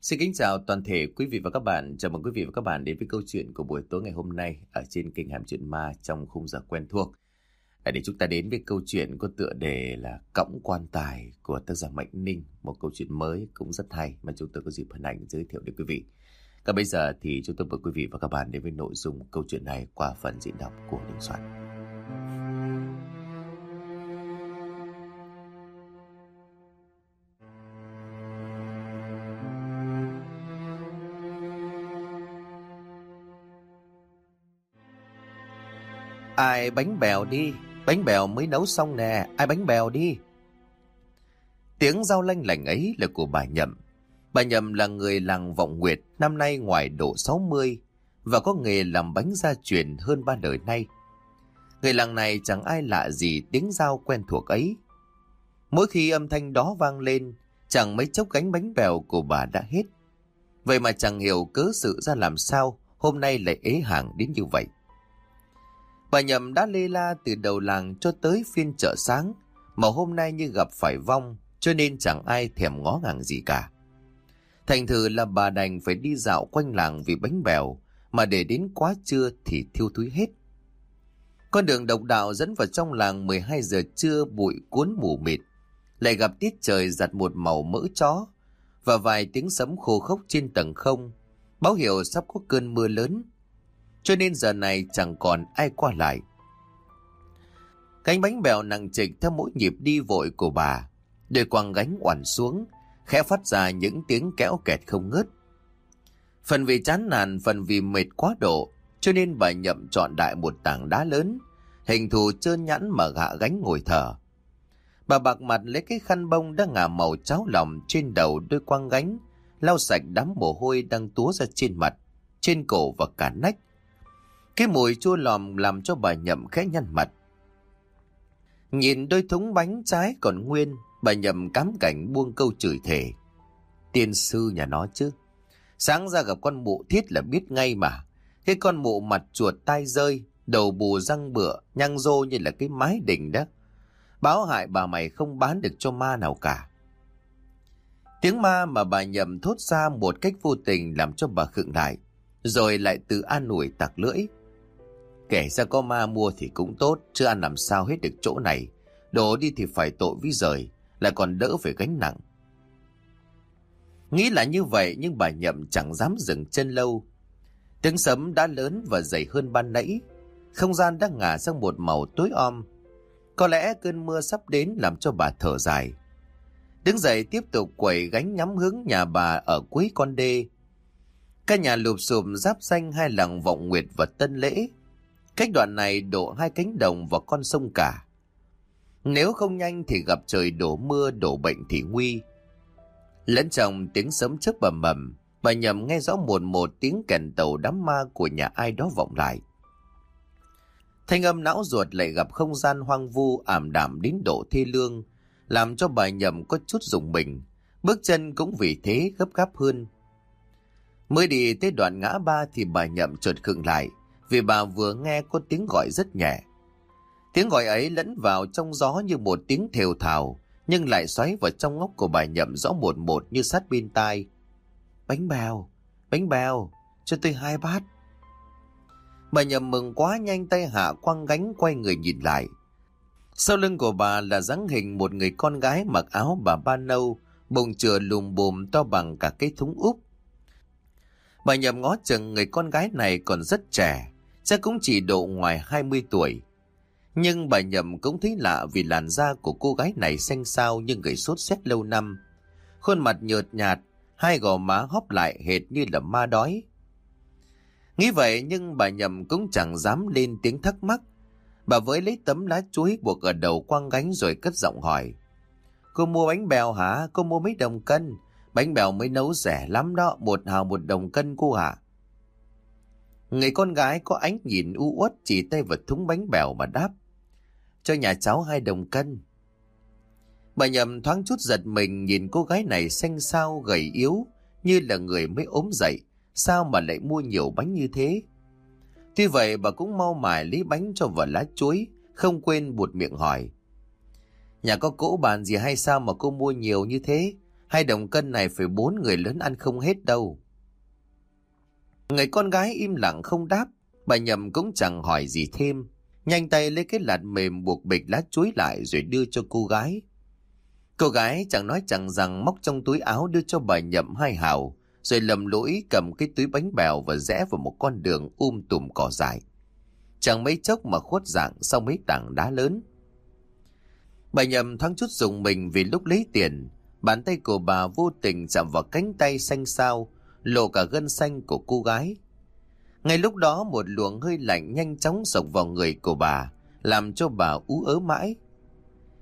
Xin kính chào toàn thể quý vị và các bạn. Chào mừng quý vị và các bạn đến với câu chuyện của buổi tối ngày hôm nay ở trên kênh Hàm Chuyện Ma trong khung giờ quen thuộc. À, để chúng ta đến với câu chuyện có tựa đề là Cõng quan tài của tác giả Mạnh Ninh. Một câu chuyện mới cũng rất hay mà chúng tôi có dịp hình ảnh giới thiệu đến quý vị. Còn bây giờ thì chúng tôi mời quý vị và các bạn đến với nội dung câu chuyện này qua phần diễn đọc của Đình Soạn. Ai bánh bèo đi, bánh bèo mới nấu xong nè, ai bánh bèo đi. Tiếng rau lanh lành ấy là của bà Nhậm. Bà Nhậm là người làng Vọng Nguyệt, năm nay ngoài độ 60 và có nghề làm bánh gia truyền hơn ba đời nay. Người làng này chẳng ai lạ gì tiếng dao quen thuộc ấy. Mỗi khi âm thanh đó vang lên, chẳng mấy chốc gánh bánh bèo của bà đã hết. Vậy mà chẳng hiểu cớ sự ra làm sao hôm nay lại ế hàng đến như vậy. Bà Nhậm đã lê la từ đầu làng cho tới phiên chợ sáng, mà hôm nay như gặp phải vong, cho nên chẳng ai thèm ngó ngàng gì cả. Thành thử là bà đành phải đi dạo quanh làng vì bánh bèo, mà để đến quá trưa thì thiêu thúi hết. Con đường độc đạo dẫn vào trong làng 12 giờ trưa bụi cuốn mù mịt, lại gặp tiết trời giặt một màu mỡ chó, và vài tiếng sấm khô khốc trên tầng không, báo hiệu sắp có cơn mưa lớn cho nên giờ này chẳng còn ai qua lại. Cánh bánh bèo nặng trịch theo mỗi nhịp đi vội của bà, để quăng gánh oản xuống, khẽ phát ra những tiếng kéo kẹt không ngớt. Phần vì chán nản, phần vì mệt quá độ, cho nên bà nhậm chọn đại một tảng đá lớn, hình thù trơn nhẵn mà gạ gánh ngồi thở. Bà bạc mặt lấy cái khăn bông đã ngả màu cháo lòng trên đầu đôi quăng gánh, lau sạch đám mồ hôi đang túa ra trên mặt, trên cổ và cả nách, cái mùi chua lòm làm cho bà nhậm khẽ nhăn mặt. Nhìn đôi thúng bánh trái còn nguyên, bà nhậm cám cảnh buông câu chửi thề. Tiên sư nhà nó chứ. Sáng ra gặp con mụ thiết là biết ngay mà. Cái con mụ mặt chuột tai rơi, đầu bù răng bựa, nhăn rô như là cái mái đỉnh đó. Báo hại bà mày không bán được cho ma nào cả. Tiếng ma mà bà nhậm thốt ra một cách vô tình làm cho bà khựng lại, rồi lại tự an ủi tặc lưỡi. Kể ra có ma mua thì cũng tốt, chứ ăn làm sao hết được chỗ này. Đổ đi thì phải tội với rời, lại còn đỡ phải gánh nặng. Nghĩ là như vậy nhưng bà nhậm chẳng dám dừng chân lâu. Tiếng sấm đã lớn và dày hơn ban nãy. Không gian đã ngả sang một màu tối om. Có lẽ cơn mưa sắp đến làm cho bà thở dài. Đứng dậy tiếp tục quẩy gánh nhắm hướng nhà bà ở cuối con đê. Các nhà lụp xùm giáp xanh hai làng vọng nguyệt và tân lễ Cách đoạn này đổ hai cánh đồng và con sông cả. Nếu không nhanh thì gặp trời đổ mưa, đổ bệnh thì nguy. Lẫn trong tiếng sấm chớp bầm bầm, bà nhầm nghe rõ một một tiếng kèn tàu đám ma của nhà ai đó vọng lại. Thanh âm não ruột lại gặp không gian hoang vu ảm đạm đến độ thê lương, làm cho bà nhầm có chút dùng mình, bước chân cũng vì thế gấp gáp hơn. Mới đi tới đoạn ngã ba thì bà nhậm chợt khựng lại, vì bà vừa nghe có tiếng gọi rất nhẹ. Tiếng gọi ấy lẫn vào trong gió như một tiếng thều thào, nhưng lại xoáy vào trong ngóc của bà nhậm rõ một một như sát bên tai. Bánh bèo, bánh bèo, cho tôi hai bát. Bà nhậm mừng quá nhanh tay hạ quăng gánh quay người nhìn lại. Sau lưng của bà là dáng hình một người con gái mặc áo bà ba nâu, bụng chừa lùm bùm to bằng cả cái thúng úp. Bà nhậm ngó chừng người con gái này còn rất trẻ, chắc cũng chỉ độ ngoài 20 tuổi. Nhưng bà nhậm cũng thấy lạ vì làn da của cô gái này xanh xao như người sốt xét lâu năm. Khuôn mặt nhợt nhạt, hai gò má hóp lại hệt như là ma đói. Nghĩ vậy nhưng bà nhậm cũng chẳng dám lên tiếng thắc mắc. Bà với lấy tấm lá chuối buộc ở đầu quăng gánh rồi cất giọng hỏi. Cô mua bánh bèo hả? Cô mua mấy đồng cân? Bánh bèo mới nấu rẻ lắm đó, một hào một đồng cân cô hả? Người con gái có ánh nhìn u uất chỉ tay vật thúng bánh bèo mà đáp. Cho nhà cháu hai đồng cân. Bà nhầm thoáng chút giật mình nhìn cô gái này xanh xao gầy yếu như là người mới ốm dậy. Sao mà lại mua nhiều bánh như thế? Tuy vậy bà cũng mau mải lấy bánh cho vợ lá chuối, không quên buột miệng hỏi. Nhà có cỗ bàn gì hay sao mà cô mua nhiều như thế? Hai đồng cân này phải bốn người lớn ăn không hết đâu. Người con gái im lặng không đáp, bà nhầm cũng chẳng hỏi gì thêm. Nhanh tay lấy cái lạt mềm buộc bịch lá chuối lại rồi đưa cho cô gái. Cô gái chẳng nói chẳng rằng móc trong túi áo đưa cho bà nhậm hai hào, rồi lầm lỗi cầm cái túi bánh bèo và rẽ vào một con đường um tùm cỏ dài. Chẳng mấy chốc mà khuất dạng sau mấy tảng đá lớn. Bà nhầm thoáng chút dùng mình vì lúc lấy tiền, bàn tay của bà vô tình chạm vào cánh tay xanh xao, lộ cả gân xanh của cô gái. Ngay lúc đó một luồng hơi lạnh nhanh chóng sộc vào người của bà, làm cho bà ú ớ mãi.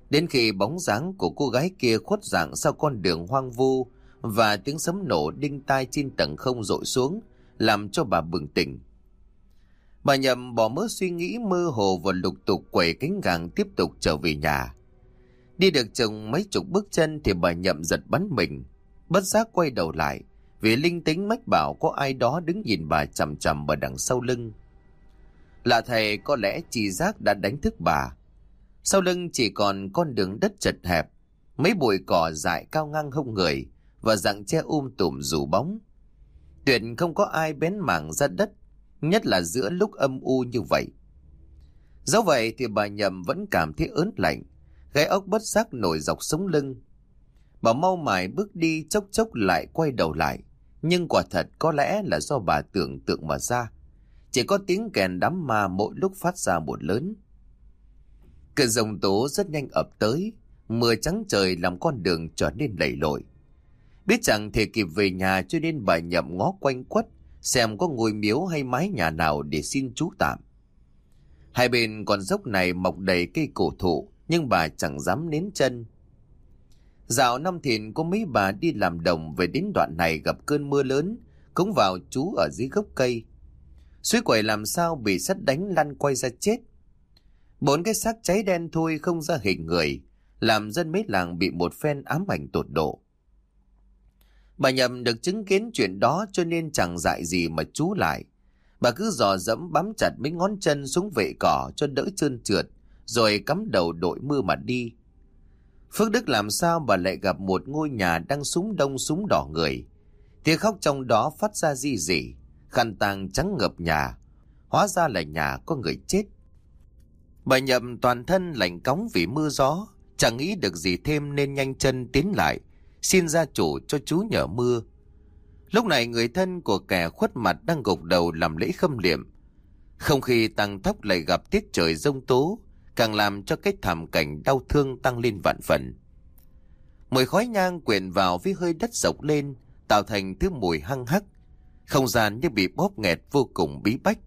Đến khi bóng dáng của cô gái kia khuất dạng sau con đường hoang vu và tiếng sấm nổ đinh tai trên tầng không rội xuống, làm cho bà bừng tỉnh. Bà nhầm bỏ mớ suy nghĩ mơ hồ và lục tục quẩy cánh gàng tiếp tục trở về nhà. Đi được chừng mấy chục bước chân thì bà nhậm giật bắn mình, bất giác quay đầu lại, vì linh tính mách bảo có ai đó đứng nhìn bà chằm chằm ở đằng sau lưng. Lạ thầy có lẽ chỉ giác đã đánh thức bà. Sau lưng chỉ còn con đường đất chật hẹp, mấy bụi cỏ dại cao ngang hông người và dạng che um tùm rủ bóng. Tuyệt không có ai bén mảng ra đất, nhất là giữa lúc âm u như vậy. Dẫu vậy thì bà nhầm vẫn cảm thấy ớn lạnh, gáy ốc bất giác nổi dọc sống lưng. Bà mau mải bước đi chốc chốc lại quay đầu lại, nhưng quả thật có lẽ là do bà tưởng tượng mà ra. Chỉ có tiếng kèn đám ma mỗi lúc phát ra một lớn. Cơn rồng tố rất nhanh ập tới, mưa trắng trời làm con đường trở nên lầy lội. Biết chẳng thể kịp về nhà cho nên bà nhậm ngó quanh quất, xem có ngôi miếu hay mái nhà nào để xin trú tạm. Hai bên con dốc này mọc đầy cây cổ thụ, nhưng bà chẳng dám nến chân. Dạo năm thìn có mấy bà đi làm đồng về đến đoạn này gặp cơn mưa lớn, cũng vào chú ở dưới gốc cây. Suối quẩy làm sao bị sắt đánh lăn quay ra chết. Bốn cái xác cháy đen thôi không ra hình người, làm dân mấy làng bị một phen ám ảnh tột độ. Bà nhầm được chứng kiến chuyện đó cho nên chẳng dại gì mà chú lại. Bà cứ dò dẫm bám chặt mấy ngón chân xuống vệ cỏ cho đỡ trơn trượt, rồi cắm đầu đội mưa mà đi. Phước Đức làm sao bà lại gặp một ngôi nhà đang súng đông súng đỏ người. Tiếng khóc trong đó phát ra gì gì, khăn tàng trắng ngập nhà. Hóa ra là nhà có người chết. Bà nhậm toàn thân lạnh cóng vì mưa gió, chẳng nghĩ được gì thêm nên nhanh chân tiến lại, xin gia chủ cho chú nhờ mưa. Lúc này người thân của kẻ khuất mặt đang gục đầu làm lễ khâm liệm. Không khi tăng thóc lại gặp tiết trời rông tố, càng làm cho cái thảm cảnh đau thương tăng lên vạn phần. Mùi khói nhang quyện vào với hơi đất rộng lên, tạo thành thứ mùi hăng hắc. Không gian như bị bóp nghẹt vô cùng bí bách.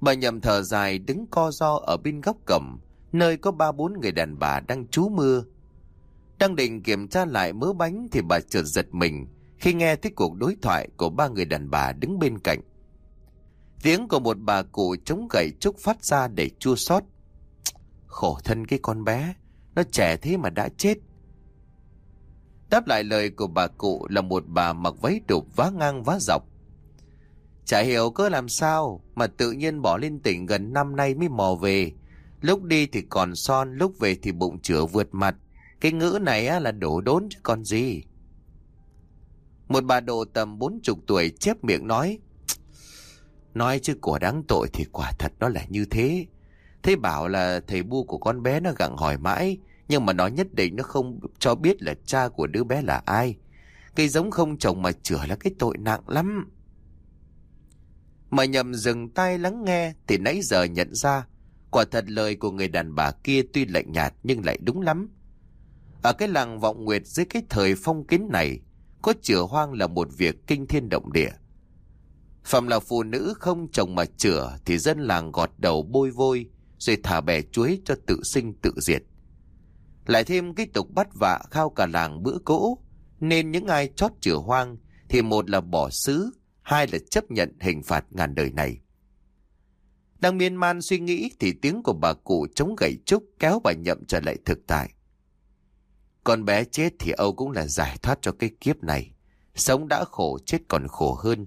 Bà nhầm thở dài đứng co do ở bên góc cổng, nơi có ba bốn người đàn bà đang trú mưa. Đang định kiểm tra lại mớ bánh thì bà chợt giật mình khi nghe thấy cuộc đối thoại của ba người đàn bà đứng bên cạnh. Tiếng của một bà cụ chống gậy trúc phát ra để chua xót. Khổ thân cái con bé, nó trẻ thế mà đã chết. Đáp lại lời của bà cụ là một bà mặc váy đục vá ngang vá dọc. Chả hiểu cơ làm sao mà tự nhiên bỏ lên tỉnh gần năm nay mới mò về. Lúc đi thì còn son, lúc về thì bụng chữa vượt mặt. Cái ngữ này là đổ đốn chứ còn gì. Một bà độ tầm bốn chục tuổi chép miệng nói. Nói chứ của đáng tội thì quả thật nó là như thế. Thế bảo là thầy bu của con bé nó gặng hỏi mãi, nhưng mà nó nhất định nó không cho biết là cha của đứa bé là ai. Cây giống không trồng mà chữa là cái tội nặng lắm. Mà nhầm dừng tay lắng nghe thì nãy giờ nhận ra, quả thật lời của người đàn bà kia tuy lạnh nhạt nhưng lại đúng lắm. Ở cái làng vọng nguyệt dưới cái thời phong kiến này, có chữa hoang là một việc kinh thiên động địa. Phạm là phụ nữ không chồng mà chữa thì dân làng gọt đầu bôi vôi, rồi thả bè chuối cho tự sinh tự diệt. Lại thêm cái tục bắt vạ khao cả làng bữa cỗ, nên những ai chót chữa hoang thì một là bỏ xứ, hai là chấp nhận hình phạt ngàn đời này. Đang miên man suy nghĩ thì tiếng của bà cụ chống gậy trúc kéo bà nhậm trở lại thực tại. Con bé chết thì Âu cũng là giải thoát cho cái kiếp này. Sống đã khổ, chết còn khổ hơn.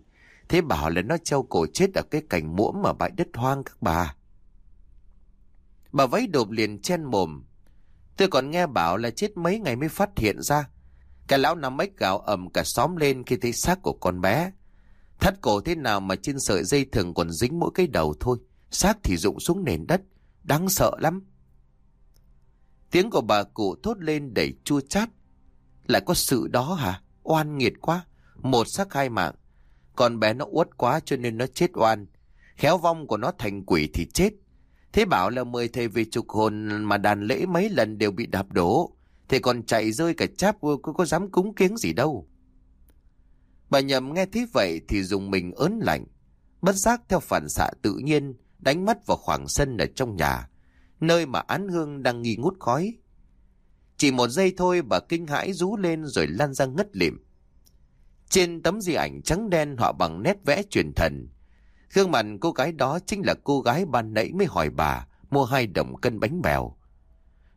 Thế bảo là nó treo cổ chết ở cái cành muỗm ở bãi đất hoang các bà. Bà váy đột liền chen mồm. Tôi còn nghe bảo là chết mấy ngày mới phát hiện ra. Cái lão nằm ếch gạo ẩm cả xóm lên khi thấy xác của con bé. Thắt cổ thế nào mà trên sợi dây thường còn dính mỗi cái đầu thôi. Xác thì rụng xuống nền đất. Đáng sợ lắm. Tiếng của bà cụ thốt lên đầy chua chát. Lại có sự đó hả? Oan nghiệt quá. Một xác hai mạng. Con bé nó uất quá cho nên nó chết oan. Khéo vong của nó thành quỷ thì chết. Thế bảo là mời thầy về trục hồn mà đàn lễ mấy lần đều bị đạp đổ. thầy còn chạy rơi cả cháp có, có dám cúng kiếng gì đâu. Bà nhầm nghe thế vậy thì dùng mình ớn lạnh. Bất giác theo phản xạ tự nhiên đánh mắt vào khoảng sân ở trong nhà. Nơi mà án hương đang nghi ngút khói. Chỉ một giây thôi bà kinh hãi rú lên rồi lan ra ngất lịm. Trên tấm di ảnh trắng đen họ bằng nét vẽ truyền thần. Gương mặt cô gái đó chính là cô gái ban nãy mới hỏi bà mua hai đồng cân bánh bèo.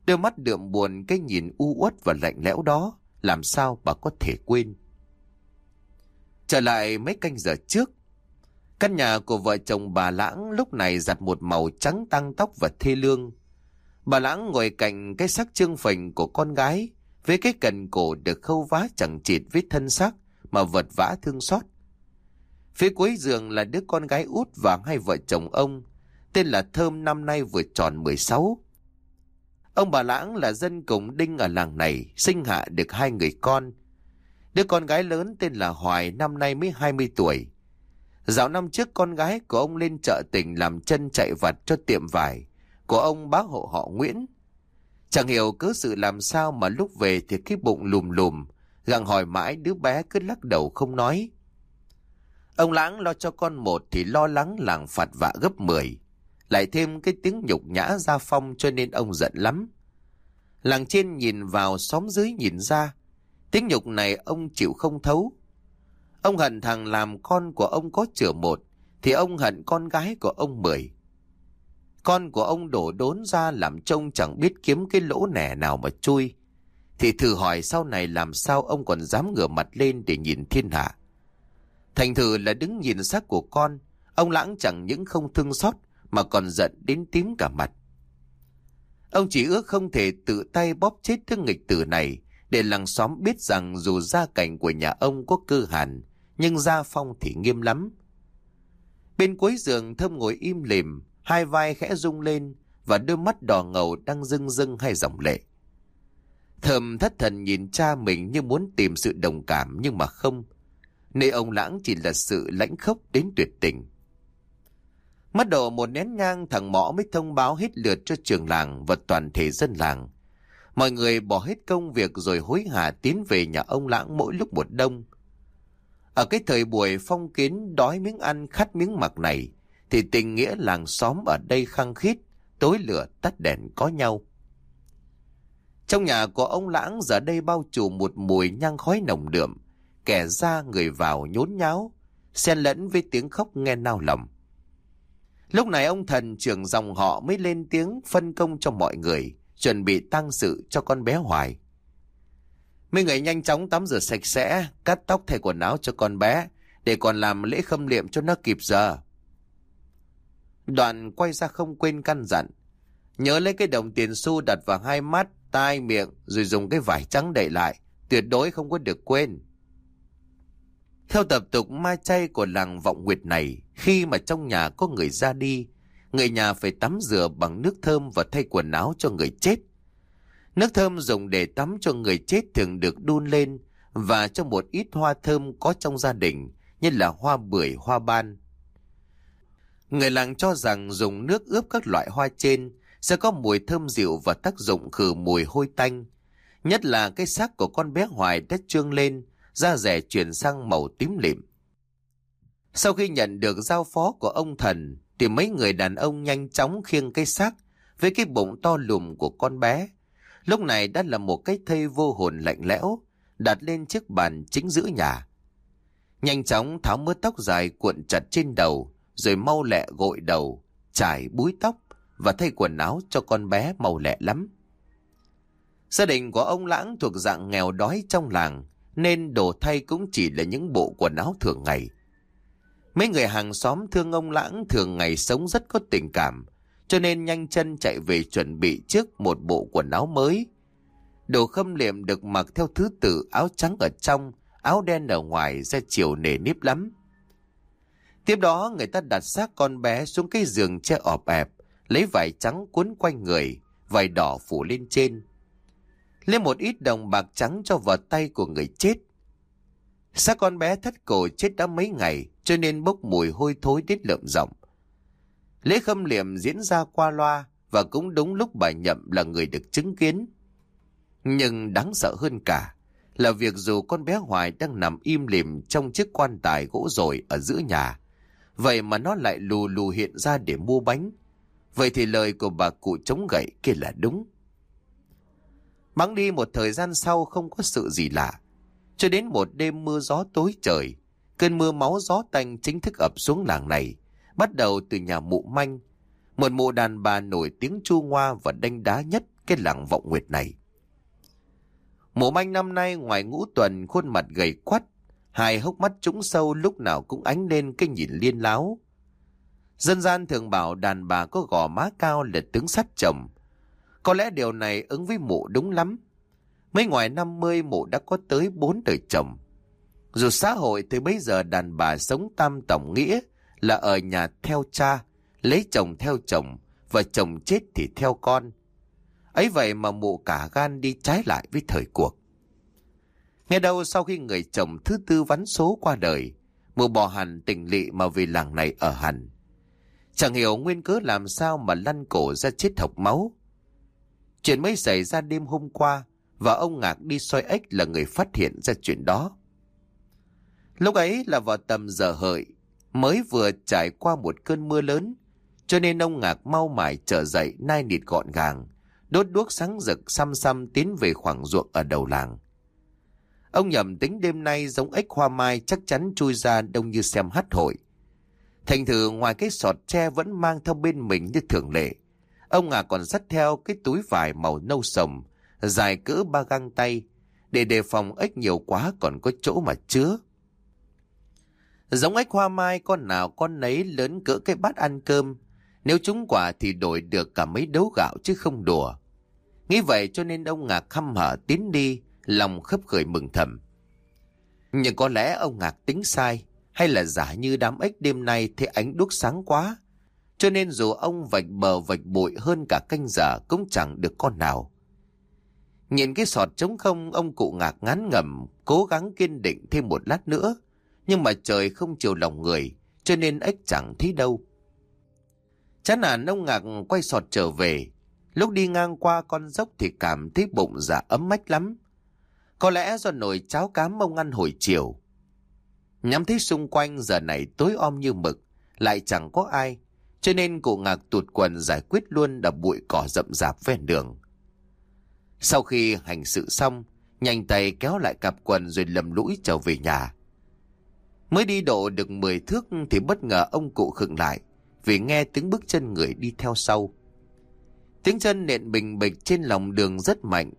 Đôi mắt đượm buồn cái nhìn u uất và lạnh lẽo đó, làm sao bà có thể quên. Trở lại mấy canh giờ trước, căn nhà của vợ chồng bà Lãng lúc này giặt một màu trắng tăng tóc và thê lương. Bà Lãng ngồi cạnh cái xác trương phình của con gái, với cái cần cổ được khâu vá chẳng chịt vết thân xác mà vật vã thương xót. Phía cuối giường là đứa con gái út và hai vợ chồng ông, tên là Thơm năm nay vừa tròn 16. Ông bà Lãng là dân cùng đinh ở làng này, sinh hạ được hai người con. Đứa con gái lớn tên là Hoài năm nay mới 20 tuổi. Dạo năm trước con gái của ông lên chợ tỉnh làm chân chạy vặt cho tiệm vải của ông bá hộ họ Nguyễn. Chẳng hiểu cứ sự làm sao mà lúc về thì cái bụng lùm lùm, gặng hỏi mãi đứa bé cứ lắc đầu không nói. Ông Lãng lo cho con một thì lo lắng làng phạt vạ gấp 10. Lại thêm cái tiếng nhục nhã ra phong cho nên ông giận lắm. Làng trên nhìn vào, xóm dưới nhìn ra. Tiếng nhục này ông chịu không thấu. Ông hận thằng làm con của ông có chữa một, thì ông hận con gái của ông mười. Con của ông đổ đốn ra làm trông chẳng biết kiếm cái lỗ nẻ nào mà chui. Thì thử hỏi sau này làm sao ông còn dám ngửa mặt lên để nhìn thiên hạ. Thành thử là đứng nhìn xác của con, ông lãng chẳng những không thương xót mà còn giận đến tím cả mặt. Ông chỉ ước không thể tự tay bóp chết thương nghịch tử này để làng xóm biết rằng dù gia cảnh của nhà ông có cơ hàn, nhưng gia phong thì nghiêm lắm. Bên cuối giường thơm ngồi im lìm, hai vai khẽ rung lên và đôi mắt đỏ ngầu đang rưng rưng hay dòng lệ. Thơm thất thần nhìn cha mình như muốn tìm sự đồng cảm nhưng mà không. Nơi ông lãng chỉ là sự lãnh khốc đến tuyệt tình. Mất độ một nén nhang thằng mõ mới thông báo hết lượt cho trường làng và toàn thể dân làng. Mọi người bỏ hết công việc rồi hối hả tiến về nhà ông lãng mỗi lúc một đông. Ở cái thời buổi phong kiến đói miếng ăn khát miếng mặc này, thì tình nghĩa làng xóm ở đây khăng khít, tối lửa tắt đèn có nhau. Trong nhà của ông lãng giờ đây bao trùm một mùi nhang khói nồng đượm, kẻ ra người vào nhốn nháo, xen lẫn với tiếng khóc nghe nao lòng. Lúc này ông thần trưởng dòng họ mới lên tiếng phân công cho mọi người, chuẩn bị tăng sự cho con bé Hoài. Mấy người nhanh chóng tắm rửa sạch sẽ, cắt tóc thay quần áo cho con bé, để còn làm lễ khâm liệm cho nó kịp giờ. Đoạn quay ra không quên căn dặn. Nhớ lấy cái đồng tiền xu đặt vào hai mắt, tai, miệng, rồi dùng cái vải trắng đậy lại. Tuyệt đối không có được quên. Theo tập tục ma chay của làng vọng nguyệt này, khi mà trong nhà có người ra đi, người nhà phải tắm rửa bằng nước thơm và thay quần áo cho người chết. Nước thơm dùng để tắm cho người chết thường được đun lên và cho một ít hoa thơm có trong gia đình như là hoa bưởi, hoa ban. Người làng cho rằng dùng nước ướp các loại hoa trên sẽ có mùi thơm dịu và tác dụng khử mùi hôi tanh. Nhất là cái xác của con bé Hoài đã trương lên da rẻ chuyển sang màu tím lịm. Sau khi nhận được giao phó của ông thần, thì mấy người đàn ông nhanh chóng khiêng cái xác với cái bụng to lùm của con bé. Lúc này đã là một cái thây vô hồn lạnh lẽo, đặt lên chiếc bàn chính giữa nhà. Nhanh chóng tháo mớ tóc dài cuộn chặt trên đầu, rồi mau lẹ gội đầu, trải búi tóc và thay quần áo cho con bé màu lẹ lắm. Gia đình của ông Lãng thuộc dạng nghèo đói trong làng, nên đồ thay cũng chỉ là những bộ quần áo thường ngày. Mấy người hàng xóm thương ông Lãng thường ngày sống rất có tình cảm, cho nên nhanh chân chạy về chuẩn bị trước một bộ quần áo mới. Đồ khâm liệm được mặc theo thứ tự áo trắng ở trong, áo đen ở ngoài ra chiều nề nếp lắm. Tiếp đó người ta đặt xác con bé xuống cái giường che ọp ẹp, lấy vải trắng cuốn quanh người, vải đỏ phủ lên trên. Lấy một ít đồng bạc trắng cho vào tay của người chết. Xác con bé thất cổ chết đã mấy ngày, cho nên bốc mùi hôi thối đến lợm rộng. Lễ khâm liệm diễn ra qua loa và cũng đúng lúc bà Nhậm là người được chứng kiến. Nhưng đáng sợ hơn cả là việc dù con bé Hoài đang nằm im lìm trong chiếc quan tài gỗ rồi ở giữa nhà, vậy mà nó lại lù lù hiện ra để mua bánh. Vậy thì lời của bà cụ chống gậy kia là đúng. Bắn đi một thời gian sau không có sự gì lạ. Cho đến một đêm mưa gió tối trời, cơn mưa máu gió tanh chính thức ập xuống làng này, bắt đầu từ nhà mụ manh. Một mụ đàn bà nổi tiếng chu ngoa và đanh đá nhất cái làng vọng nguyệt này. Mụ manh năm nay ngoài ngũ tuần khuôn mặt gầy quắt, hai hốc mắt trũng sâu lúc nào cũng ánh lên cái nhìn liên láo. Dân gian thường bảo đàn bà có gò má cao là tướng sắt chồng. Có lẽ điều này ứng với mụ đúng lắm. Mấy ngoài 50 mụ đã có tới bốn đời chồng. Dù xã hội từ bây giờ đàn bà sống tam tổng nghĩa là ở nhà theo cha, lấy chồng theo chồng và chồng chết thì theo con. Ấy vậy mà mụ cả gan đi trái lại với thời cuộc. Nghe đâu sau khi người chồng thứ tư vắn số qua đời, mụ bỏ hẳn tình lị mà về làng này ở hẳn. Chẳng hiểu nguyên cớ làm sao mà lăn cổ ra chết học máu. Chuyện mới xảy ra đêm hôm qua và ông Ngạc đi soi ếch là người phát hiện ra chuyện đó. Lúc ấy là vào tầm giờ hợi, mới vừa trải qua một cơn mưa lớn, cho nên ông Ngạc mau mải trở dậy nai nịt gọn gàng, đốt đuốc sáng rực xăm xăm tiến về khoảng ruộng ở đầu làng. Ông nhầm tính đêm nay giống ếch hoa mai chắc chắn chui ra đông như xem hát hội. Thành thử ngoài cái sọt tre vẫn mang theo bên mình như thường lệ. Ông à còn dắt theo cái túi vải màu nâu sồng, dài cỡ ba găng tay, để đề phòng ếch nhiều quá còn có chỗ mà chứa. Giống ếch hoa mai con nào con nấy lớn cỡ cái bát ăn cơm, nếu chúng quả thì đổi được cả mấy đấu gạo chứ không đùa. Nghĩ vậy cho nên ông Ngạc khăm hở tiến đi, lòng khấp khởi mừng thầm. Nhưng có lẽ ông Ngạc tính sai, hay là giả như đám ếch đêm nay thấy ánh đuốc sáng quá. Cho nên dù ông vạch bờ vạch bụi hơn cả canh giờ cũng chẳng được con nào. Nhìn cái sọt trống không, ông cụ ngạc ngán ngầm, cố gắng kiên định thêm một lát nữa. Nhưng mà trời không chiều lòng người, cho nên ếch chẳng thấy đâu. Chán nản ông ngạc quay sọt trở về. Lúc đi ngang qua con dốc thì cảm thấy bụng dạ ấm mách lắm. Có lẽ do nồi cháo cám ông ăn hồi chiều. Nhắm thấy xung quanh giờ này tối om như mực, lại chẳng có ai, cho nên cụ ngạc tụt quần giải quyết luôn đập bụi cỏ rậm rạp ven đường. Sau khi hành sự xong, nhanh tay kéo lại cặp quần rồi lầm lũi trở về nhà. Mới đi độ được 10 thước thì bất ngờ ông cụ khựng lại vì nghe tiếng bước chân người đi theo sau. Tiếng chân nện bình bịch trên lòng đường rất mạnh.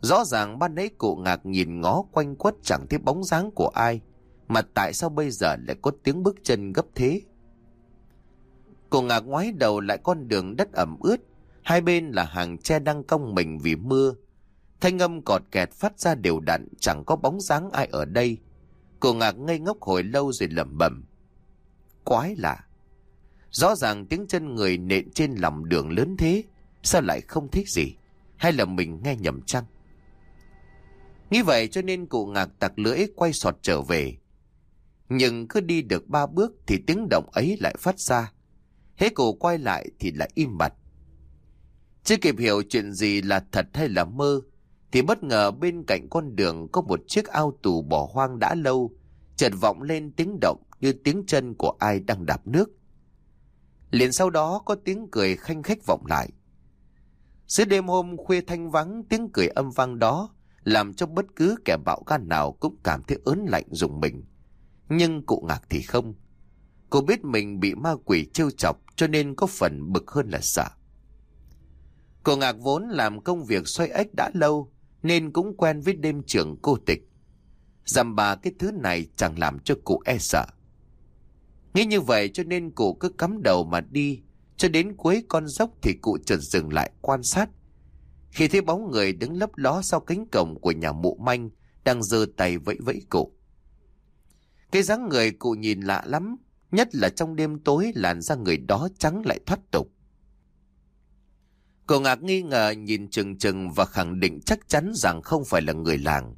Rõ ràng ban nãy cụ ngạc nhìn ngó quanh quất chẳng thấy bóng dáng của ai. Mà tại sao bây giờ lại có tiếng bước chân gấp thế? Cô ngạc ngoái đầu lại con đường đất ẩm ướt, hai bên là hàng tre đang cong mình vì mưa. Thanh âm cọt kẹt phát ra đều đặn, chẳng có bóng dáng ai ở đây. Cô ngạc ngây ngốc hồi lâu rồi lẩm bẩm. Quái lạ. Rõ ràng tiếng chân người nện trên lòng đường lớn thế, sao lại không thích gì? Hay là mình nghe nhầm chăng? Nghĩ vậy cho nên cụ ngạc tặc lưỡi quay sọt trở về. Nhưng cứ đi được ba bước thì tiếng động ấy lại phát ra. Hế cổ quay lại thì lại im bặt. Chưa kịp hiểu chuyện gì là thật hay là mơ, thì bất ngờ bên cạnh con đường có một chiếc ao tù bỏ hoang đã lâu, chợt vọng lên tiếng động như tiếng chân của ai đang đạp nước. Liền sau đó có tiếng cười khanh khách vọng lại. Giữa đêm hôm khuya thanh vắng tiếng cười âm vang đó làm cho bất cứ kẻ bạo gan nào cũng cảm thấy ớn lạnh dùng mình. Nhưng cụ ngạc thì không. Cô biết mình bị ma quỷ trêu chọc cho nên có phần bực hơn là sợ. Cô ngạc vốn làm công việc xoay ếch đã lâu nên cũng quen với đêm trưởng cô tịch. Dằm bà cái thứ này chẳng làm cho cụ e sợ. Nghĩ như vậy cho nên cụ cứ cắm đầu mà đi cho đến cuối con dốc thì cụ chợt dừng lại quan sát. Khi thấy bóng người đứng lấp ló sau cánh cổng của nhà mụ manh, đang giơ tay vẫy vẫy cụ. Cái dáng người cụ nhìn lạ lắm, nhất là trong đêm tối làn da người đó trắng lại thoát tục. Cô ngạc nghi ngờ nhìn chừng chừng và khẳng định chắc chắn rằng không phải là người làng.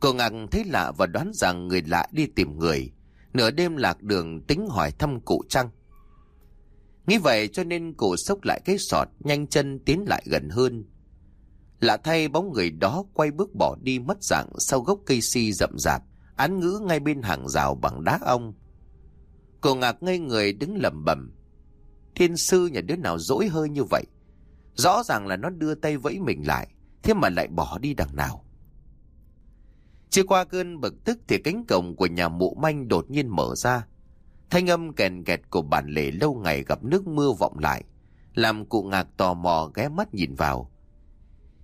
Cô ngạc thấy lạ và đoán rằng người lạ đi tìm người. Nửa đêm lạc đường tính hỏi thăm cụ trăng. Nghĩ vậy cho nên cụ sốc lại cái sọt, nhanh chân tiến lại gần hơn. Lạ thay bóng người đó quay bước bỏ đi mất dạng sau gốc cây si rậm rạp, án ngữ ngay bên hàng rào bằng đá ong. Cô ngạc ngây người đứng lẩm bẩm. Thiên sư nhà đứa nào dỗi hơi như vậy? Rõ ràng là nó đưa tay vẫy mình lại, thế mà lại bỏ đi đằng nào. Chưa qua cơn bực tức thì cánh cổng của nhà mụ manh đột nhiên mở ra. Thanh âm kèn kẹt của bản lề lâu ngày gặp nước mưa vọng lại, làm cụ ngạc tò mò ghé mắt nhìn vào.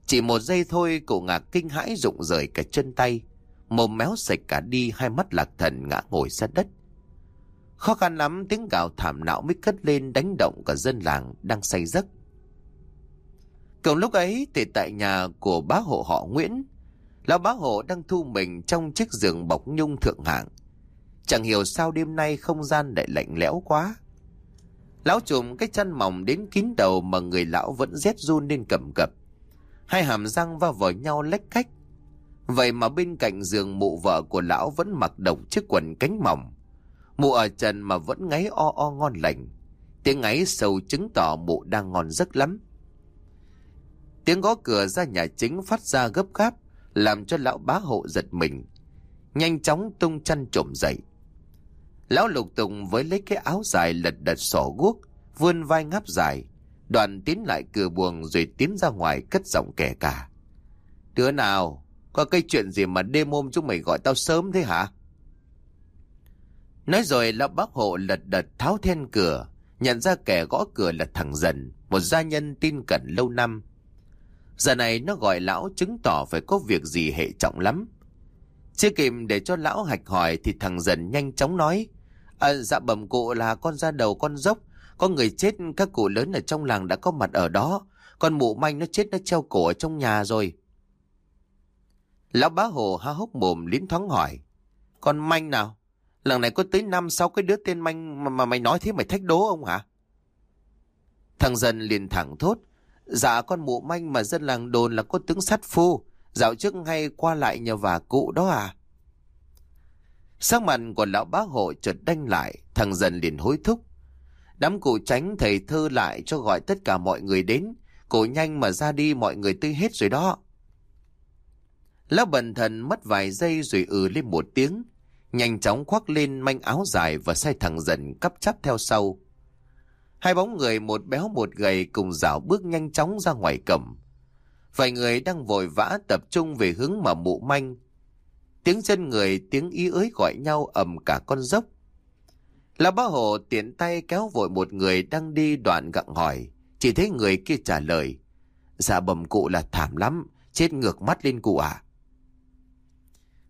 Chỉ một giây thôi cụ ngạc kinh hãi rụng rời cả chân tay, mồm méo sạch cả đi hai mắt lạc thần ngã ngồi sát đất. Khó khăn lắm tiếng gào thảm não mới cất lên đánh động cả dân làng đang say giấc. Cùng lúc ấy thì tại nhà của bá hộ họ Nguyễn, lão bá hộ đang thu mình trong chiếc giường bọc nhung thượng hạng. Chẳng hiểu sao đêm nay không gian lại lạnh lẽo quá. Lão trùm cái chân mỏng đến kín đầu mà người lão vẫn rét run lên cầm cập. Hai hàm răng va vào nhau lách cách. Vậy mà bên cạnh giường mụ vợ của lão vẫn mặc đồng chiếc quần cánh mỏng. Mụ ở trần mà vẫn ngáy o o ngon lành. Tiếng ngáy sâu chứng tỏ mụ đang ngon giấc lắm. Tiếng gõ cửa ra nhà chính phát ra gấp gáp, làm cho lão bá hộ giật mình. Nhanh chóng tung chăn trộm dậy. Lão lục tùng với lấy cái áo dài lật đật sỏ guốc, vươn vai ngáp dài, đoàn tiến lại cửa buồng rồi tiến ra ngoài cất giọng kẻ cả. Đứa nào, có cái chuyện gì mà đêm hôm chúng mày gọi tao sớm thế hả? Nói rồi lão bác hộ lật đật tháo then cửa, nhận ra kẻ gõ cửa là thằng dần, một gia nhân tin cẩn lâu năm. Giờ này nó gọi lão chứng tỏ phải có việc gì hệ trọng lắm. Chưa kịp để cho lão hạch hỏi thì thằng dần nhanh chóng nói. À, dạ bẩm cụ là con ra đầu con dốc. Có người chết các cụ lớn ở trong làng đã có mặt ở đó. Con mụ manh nó chết nó treo cổ ở trong nhà rồi. Lão bá hồ há hốc mồm liếm thoáng hỏi. Con manh nào? Lần này có tới năm sáu cái đứa tên manh mà, mà mày nói thế mày thách đố ông hả? Thằng dần liền thẳng thốt. Dạ con mụ manh mà dân làng đồn là có tướng sát phu. Dạo trước ngay qua lại nhờ vả cụ đó à? Sắc mặt của lão bác hộ chợt đanh lại, thằng dần liền hối thúc. Đám cụ tránh thầy thơ lại cho gọi tất cả mọi người đến. cụ nhanh mà ra đi mọi người tươi hết rồi đó. Lão bần thần mất vài giây rồi ừ lên một tiếng. Nhanh chóng khoác lên manh áo dài và sai thẳng dần cắp chắp theo sau. Hai bóng người một béo một gầy cùng dạo bước nhanh chóng ra ngoài cổng. Vài người đang vội vã tập trung về hướng mà mụ manh. Tiếng chân người, tiếng ý ới gọi nhau ầm cả con dốc. Lão bá hồ tiện tay kéo vội một người đang đi đoạn gặng hỏi. Chỉ thấy người kia trả lời. Dạ bầm cụ là thảm lắm, chết ngược mắt lên cụ à.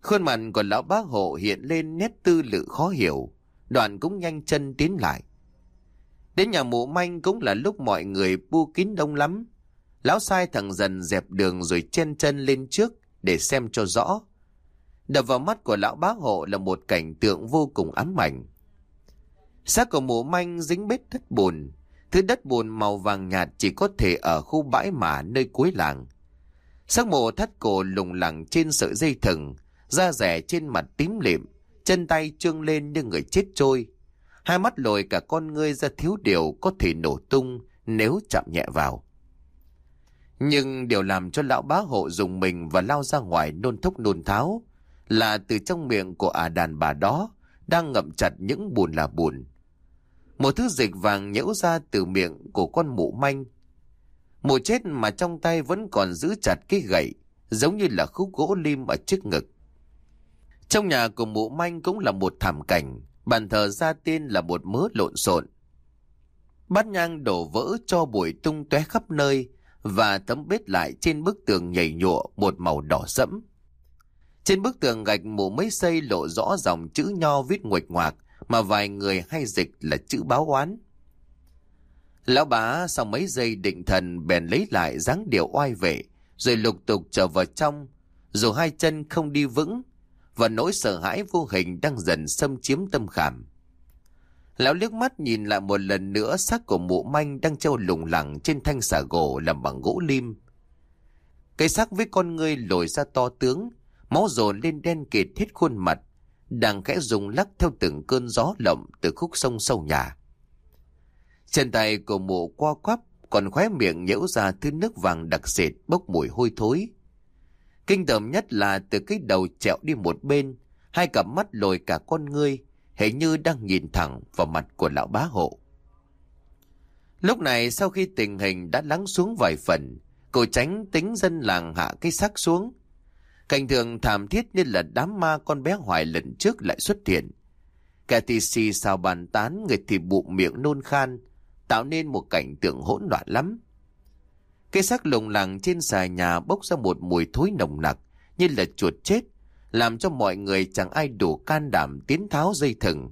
Khuôn mặt của lão bác hộ hiện lên nét tư lự khó hiểu. đoàn cũng nhanh chân tiến lại. Đến nhà mụ manh cũng là lúc mọi người bu kín đông lắm. Lão sai thằng dần dẹp đường rồi chen chân lên trước để xem cho rõ. Đập vào mắt của lão bác hộ là một cảnh tượng vô cùng ám ảnh. Xác của mụ manh dính bết đất bùn. Thứ đất bùn màu vàng nhạt chỉ có thể ở khu bãi mả nơi cuối làng. Xác mộ thắt cổ lùng lẳng trên sợi dây thừng, da rẻ trên mặt tím lịm, chân tay trương lên như người chết trôi. Hai mắt lồi cả con ngươi ra thiếu điều có thể nổ tung nếu chạm nhẹ vào. Nhưng điều làm cho lão bá hộ dùng mình và lao ra ngoài nôn thốc nôn tháo là từ trong miệng của ả đàn bà đó đang ngậm chặt những bùn là bùn. Một thứ dịch vàng nhễu ra từ miệng của con mụ manh. Mụ chết mà trong tay vẫn còn giữ chặt cái gậy, giống như là khúc gỗ lim ở trước ngực. Trong nhà của mụ manh cũng là một thảm cảnh, bàn thờ gia tiên là một mớ lộn xộn. Bát nhang đổ vỡ cho bụi tung tóe khắp nơi và tấm bết lại trên bức tường nhảy nhụa một màu đỏ sẫm. Trên bức tường gạch mụ mấy xây lộ rõ dòng chữ nho viết nguệch ngoạc mà vài người hay dịch là chữ báo oán. Lão bá sau mấy giây định thần bèn lấy lại dáng điệu oai vệ, rồi lục tục trở vào trong, dù hai chân không đi vững, và nỗi sợ hãi vô hình đang dần xâm chiếm tâm khảm. Lão liếc mắt nhìn lại một lần nữa xác của mụ manh đang treo lủng lẳng trên thanh xà gỗ làm bằng gỗ lim. Cây xác với con người lồi ra to tướng, máu dồn lên đen kịt hết khuôn mặt, đang khẽ rung lắc theo từng cơn gió lộng từ khúc sông sâu nhà. Chân tay của mụ qua quắp, còn khóe miệng nhễu ra thứ nước vàng đặc sệt bốc mùi hôi thối. Kinh tởm nhất là từ cái đầu trẹo đi một bên, hai cặp mắt lồi cả con ngươi, hình như đang nhìn thẳng vào mặt của lão bá hộ. Lúc này sau khi tình hình đã lắng xuống vài phần, cô tránh tính dân làng hạ cái xác xuống. Cảnh thường thảm thiết như là đám ma con bé hoài lần trước lại xuất hiện. Kẻ thì xì xào bàn tán, người thì bụng miệng nôn khan, tạo nên một cảnh tượng hỗn loạn lắm. Cái xác lồng lẳng trên xà nhà bốc ra một mùi thối nồng nặc, như là chuột chết, làm cho mọi người chẳng ai đủ can đảm tiến tháo dây thừng.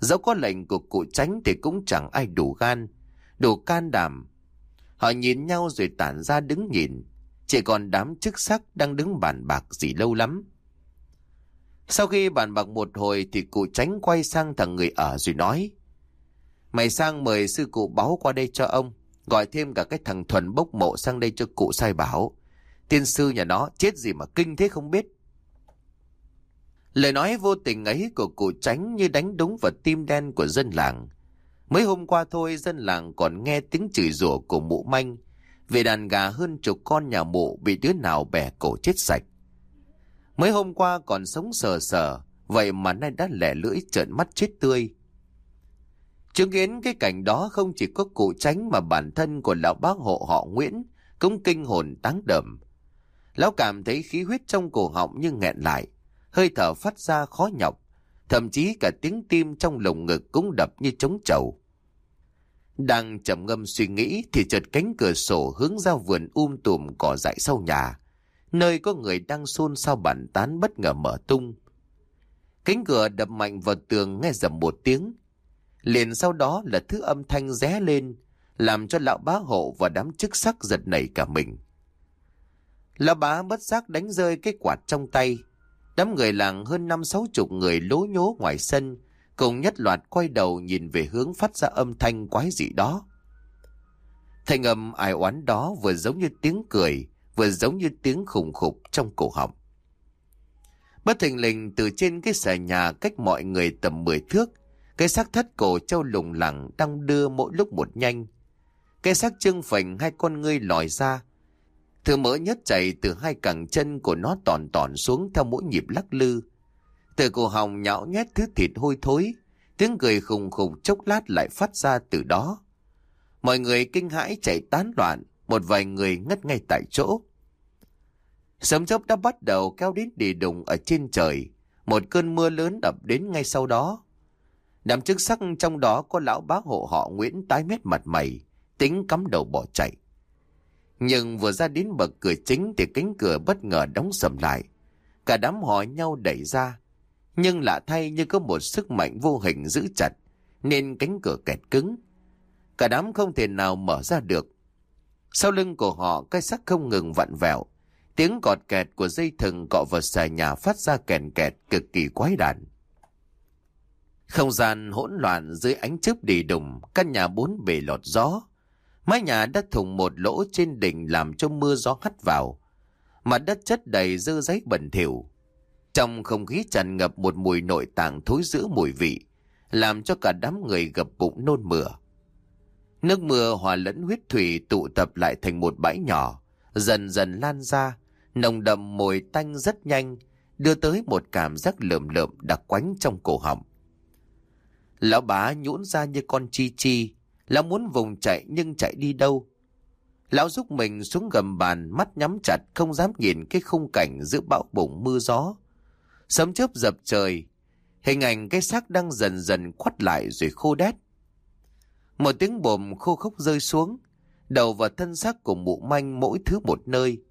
Dẫu có lệnh của cụ tránh thì cũng chẳng ai đủ gan, đủ can đảm. Họ nhìn nhau rồi tản ra đứng nhìn, chỉ còn đám chức sắc đang đứng bàn bạc gì lâu lắm. Sau khi bàn bạc một hồi thì cụ tránh quay sang thằng người ở rồi nói Mày sang mời sư cụ báo qua đây cho ông Gọi thêm cả cái thằng thuần bốc mộ sang đây cho cụ sai bảo Tiên sư nhà nó chết gì mà kinh thế không biết Lời nói vô tình ấy của cụ tránh như đánh đúng vào tim đen của dân làng. Mới hôm qua thôi dân làng còn nghe tiếng chửi rủa của mụ manh về đàn gà hơn chục con nhà mụ bị đứa nào bẻ cổ chết sạch. Mới hôm qua còn sống sờ sờ, vậy mà nay đã lẻ lưỡi trợn mắt chết tươi. Chứng kiến cái cảnh đó không chỉ có cụ tránh mà bản thân của lão bác hộ họ Nguyễn cũng kinh hồn táng đậm. Lão cảm thấy khí huyết trong cổ họng như nghẹn lại, hơi thở phát ra khó nhọc, thậm chí cả tiếng tim trong lồng ngực cũng đập như trống trầu. Đang trầm ngâm suy nghĩ thì chợt cánh cửa sổ hướng ra vườn um tùm cỏ dại sau nhà, nơi có người đang xôn xao bàn tán bất ngờ mở tung. Cánh cửa đập mạnh vào tường nghe dầm một tiếng, liền sau đó là thứ âm thanh ré lên, làm cho lão bá hộ và đám chức sắc giật nảy cả mình. Lão bá bất giác đánh rơi cái quạt trong tay, Đám người làng hơn năm sáu chục người lố nhố ngoài sân, cùng nhất loạt quay đầu nhìn về hướng phát ra âm thanh quái dị đó. Thanh âm ai oán đó vừa giống như tiếng cười, vừa giống như tiếng khủng khục trong cổ họng. Bất thình lình từ trên cái xà nhà cách mọi người tầm 10 thước, cái xác thất cổ trâu lùng lẳng đang đưa mỗi lúc một nhanh. Cái xác trưng phình hai con ngươi lòi ra, Thứ mỡ nhất chảy từ hai cẳng chân của nó tòn tòn xuống theo mỗi nhịp lắc lư. Từ cổ họng nhão nhét thứ thịt hôi thối, tiếng cười khùng khùng chốc lát lại phát ra từ đó. Mọi người kinh hãi chạy tán loạn, một vài người ngất ngay tại chỗ. Sớm chốc đã bắt đầu kéo đến đi đùng ở trên trời, một cơn mưa lớn ập đến ngay sau đó. Đám chức sắc trong đó có lão bác hộ họ Nguyễn tái mét mặt mày, tính cắm đầu bỏ chạy. Nhưng vừa ra đến bậc cửa chính thì cánh cửa bất ngờ đóng sầm lại. Cả đám họ nhau đẩy ra. Nhưng lạ thay như có một sức mạnh vô hình giữ chặt, nên cánh cửa kẹt cứng. Cả đám không thể nào mở ra được. Sau lưng của họ cái sắc không ngừng vặn vẹo. Tiếng cọt kẹt của dây thừng cọ vào xà nhà phát ra kèn kẹt cực kỳ quái đản. Không gian hỗn loạn dưới ánh chớp đi đùng, căn nhà bốn bề lọt gió. Mái nhà đã thủng một lỗ trên đỉnh làm cho mưa gió hắt vào. Mặt đất chất đầy dơ giấy bẩn thỉu. Trong không khí tràn ngập một mùi nội tạng thối giữa mùi vị, làm cho cả đám người gập bụng nôn mửa. Nước mưa hòa lẫn huyết thủy tụ tập lại thành một bãi nhỏ, dần dần lan ra, nồng đậm mùi tanh rất nhanh, đưa tới một cảm giác lợm lợm đặc quánh trong cổ họng. Lão bá nhũn ra như con chi chi, Lão muốn vùng chạy nhưng chạy đi đâu? Lão giúp mình xuống gầm bàn, mắt nhắm chặt, không dám nhìn cái khung cảnh giữa bão bùng mưa gió. Sấm chớp dập trời, hình ảnh cái xác đang dần dần khuất lại rồi khô đét. Một tiếng bồm khô khốc rơi xuống, đầu và thân xác của mụ manh mỗi thứ một nơi.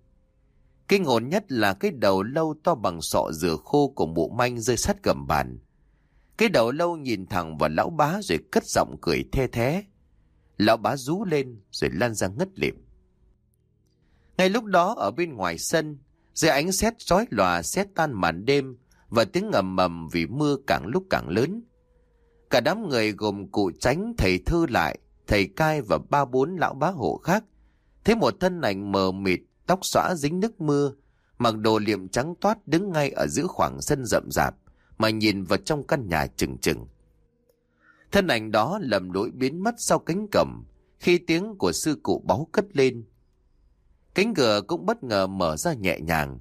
Kinh hồn nhất là cái đầu lâu to bằng sọ rửa khô của mụ manh rơi sát gầm bàn. Cái đầu lâu nhìn thẳng vào lão bá rồi cất giọng cười the thế. Lão bá rú lên rồi lan ra ngất lịm. Ngay lúc đó ở bên ngoài sân, dưới ánh sét chói lòa xét tan màn đêm và tiếng ngầm mầm vì mưa càng lúc càng lớn. Cả đám người gồm cụ tránh thầy thư lại, thầy cai và ba bốn lão bá hộ khác. Thấy một thân ảnh mờ mịt, tóc xõa dính nước mưa, mặc đồ liệm trắng toát đứng ngay ở giữa khoảng sân rậm rạp, mà nhìn vào trong căn nhà chừng chừng. Thân ảnh đó lầm lỗi biến mất sau cánh cẩm khi tiếng của sư cụ báu cất lên. Cánh cửa cũng bất ngờ mở ra nhẹ nhàng,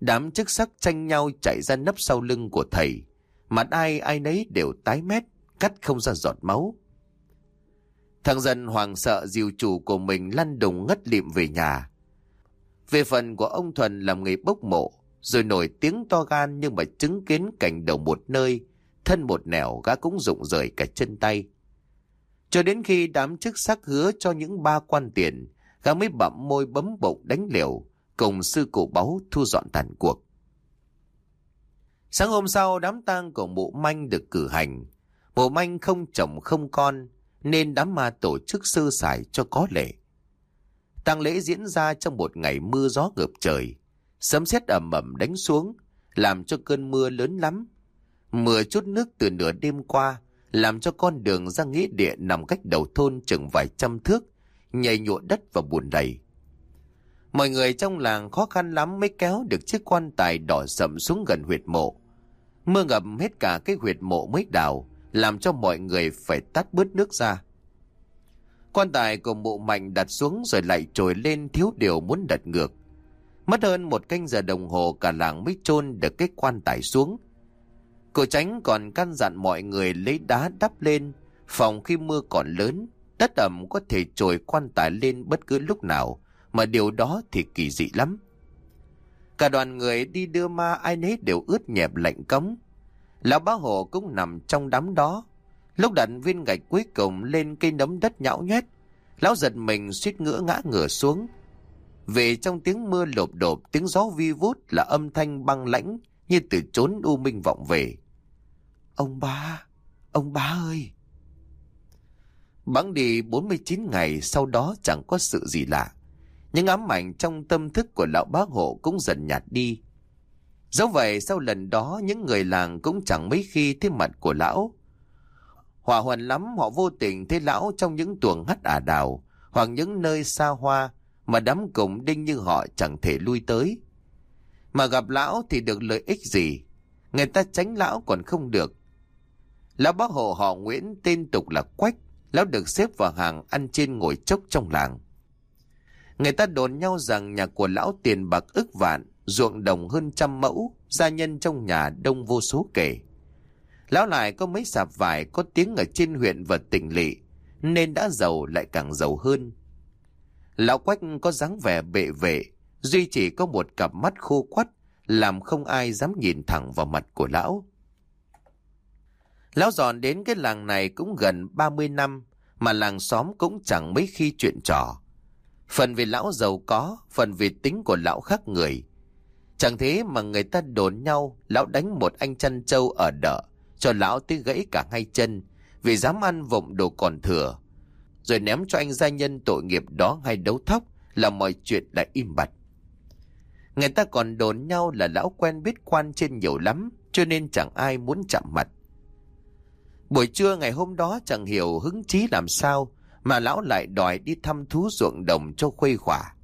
đám chức sắc tranh nhau chạy ra nấp sau lưng của thầy, mặt ai ai nấy đều tái mét, cắt không ra giọt máu. Thằng dân hoàng sợ diều chủ của mình lăn đùng ngất liệm về nhà. Về phần của ông Thuần làm nghề bốc mộ, rồi nổi tiếng to gan nhưng mà chứng kiến cảnh đầu một nơi, thân một nẻo gã cũng rụng rời cả chân tay. Cho đến khi đám chức sắc hứa cho những ba quan tiền, gã mới bặm môi bấm bụng đánh liều, cùng sư cụ báu thu dọn tàn cuộc. Sáng hôm sau, đám tang của mụ manh được cử hành. Mụ manh không chồng không con, nên đám ma tổ chức sơ sài cho có lệ. Tang lễ diễn ra trong một ngày mưa gió ngợp trời. Sấm sét ẩm ẩm đánh xuống, làm cho cơn mưa lớn lắm. Mưa chút nước từ nửa đêm qua, làm cho con đường ra nghĩa địa nằm cách đầu thôn chừng vài trăm thước, nhảy nhụa đất và buồn đầy. Mọi người trong làng khó khăn lắm mới kéo được chiếc quan tài đỏ sậm xuống gần huyệt mộ. Mưa ngập hết cả cái huyệt mộ mới đào, làm cho mọi người phải tắt bớt nước ra. Quan tài của mộ mạnh đặt xuống rồi lại trồi lên thiếu điều muốn đặt ngược. Mất hơn một canh giờ đồng hồ cả làng mới chôn được cái quan tài xuống. Cô tránh còn căn dặn mọi người lấy đá đắp lên, phòng khi mưa còn lớn, đất ẩm có thể trồi quan tài lên bất cứ lúc nào, mà điều đó thì kỳ dị lắm. Cả đoàn người đi đưa ma ai nấy đều ướt nhẹp lạnh cống. Lão bá hồ cũng nằm trong đám đó. Lúc đặt viên gạch cuối cùng lên cây nấm đất nhão nhét, lão giật mình suýt ngỡ ngã ngửa xuống về trong tiếng mưa lộp đột, tiếng gió vi vút là âm thanh băng lãnh như từ chốn u minh vọng về. Ông ba, ông ba ơi! Bắn đi 49 ngày sau đó chẳng có sự gì lạ. Những ám ảnh trong tâm thức của lão bác hộ cũng dần nhạt đi. Dẫu vậy sau lần đó những người làng cũng chẳng mấy khi thấy mặt của lão. Hòa hoàn lắm họ vô tình thấy lão trong những tuồng hắt ả đào hoặc những nơi xa hoa mà đám cùng đinh như họ chẳng thể lui tới. Mà gặp lão thì được lợi ích gì? Người ta tránh lão còn không được. Lão bác hộ họ Nguyễn tên tục là Quách, lão được xếp vào hàng ăn trên ngồi chốc trong làng. Người ta đồn nhau rằng nhà của lão tiền bạc ức vạn, ruộng đồng hơn trăm mẫu, gia nhân trong nhà đông vô số kể. Lão lại có mấy sạp vải có tiếng ở trên huyện và tỉnh lỵ, nên đã giàu lại càng giàu hơn. Lão Quách có dáng vẻ bệ vệ, duy chỉ có một cặp mắt khô quắt, làm không ai dám nhìn thẳng vào mặt của lão. Lão dọn đến cái làng này cũng gần 30 năm, mà làng xóm cũng chẳng mấy khi chuyện trò. Phần vì lão giàu có, phần vì tính của lão khác người. Chẳng thế mà người ta đồn nhau, lão đánh một anh chăn trâu ở đợ, cho lão tới gãy cả hai chân, vì dám ăn vụng đồ còn thừa. Rồi ném cho anh gia nhân tội nghiệp đó hay đấu thóc, là mọi chuyện đã im bặt. Người ta còn đồn nhau là lão quen biết quan trên nhiều lắm, cho nên chẳng ai muốn chạm mặt. Buổi trưa ngày hôm đó chẳng hiểu hứng chí làm sao, mà lão lại đòi đi thăm thú ruộng đồng cho khuây khỏa.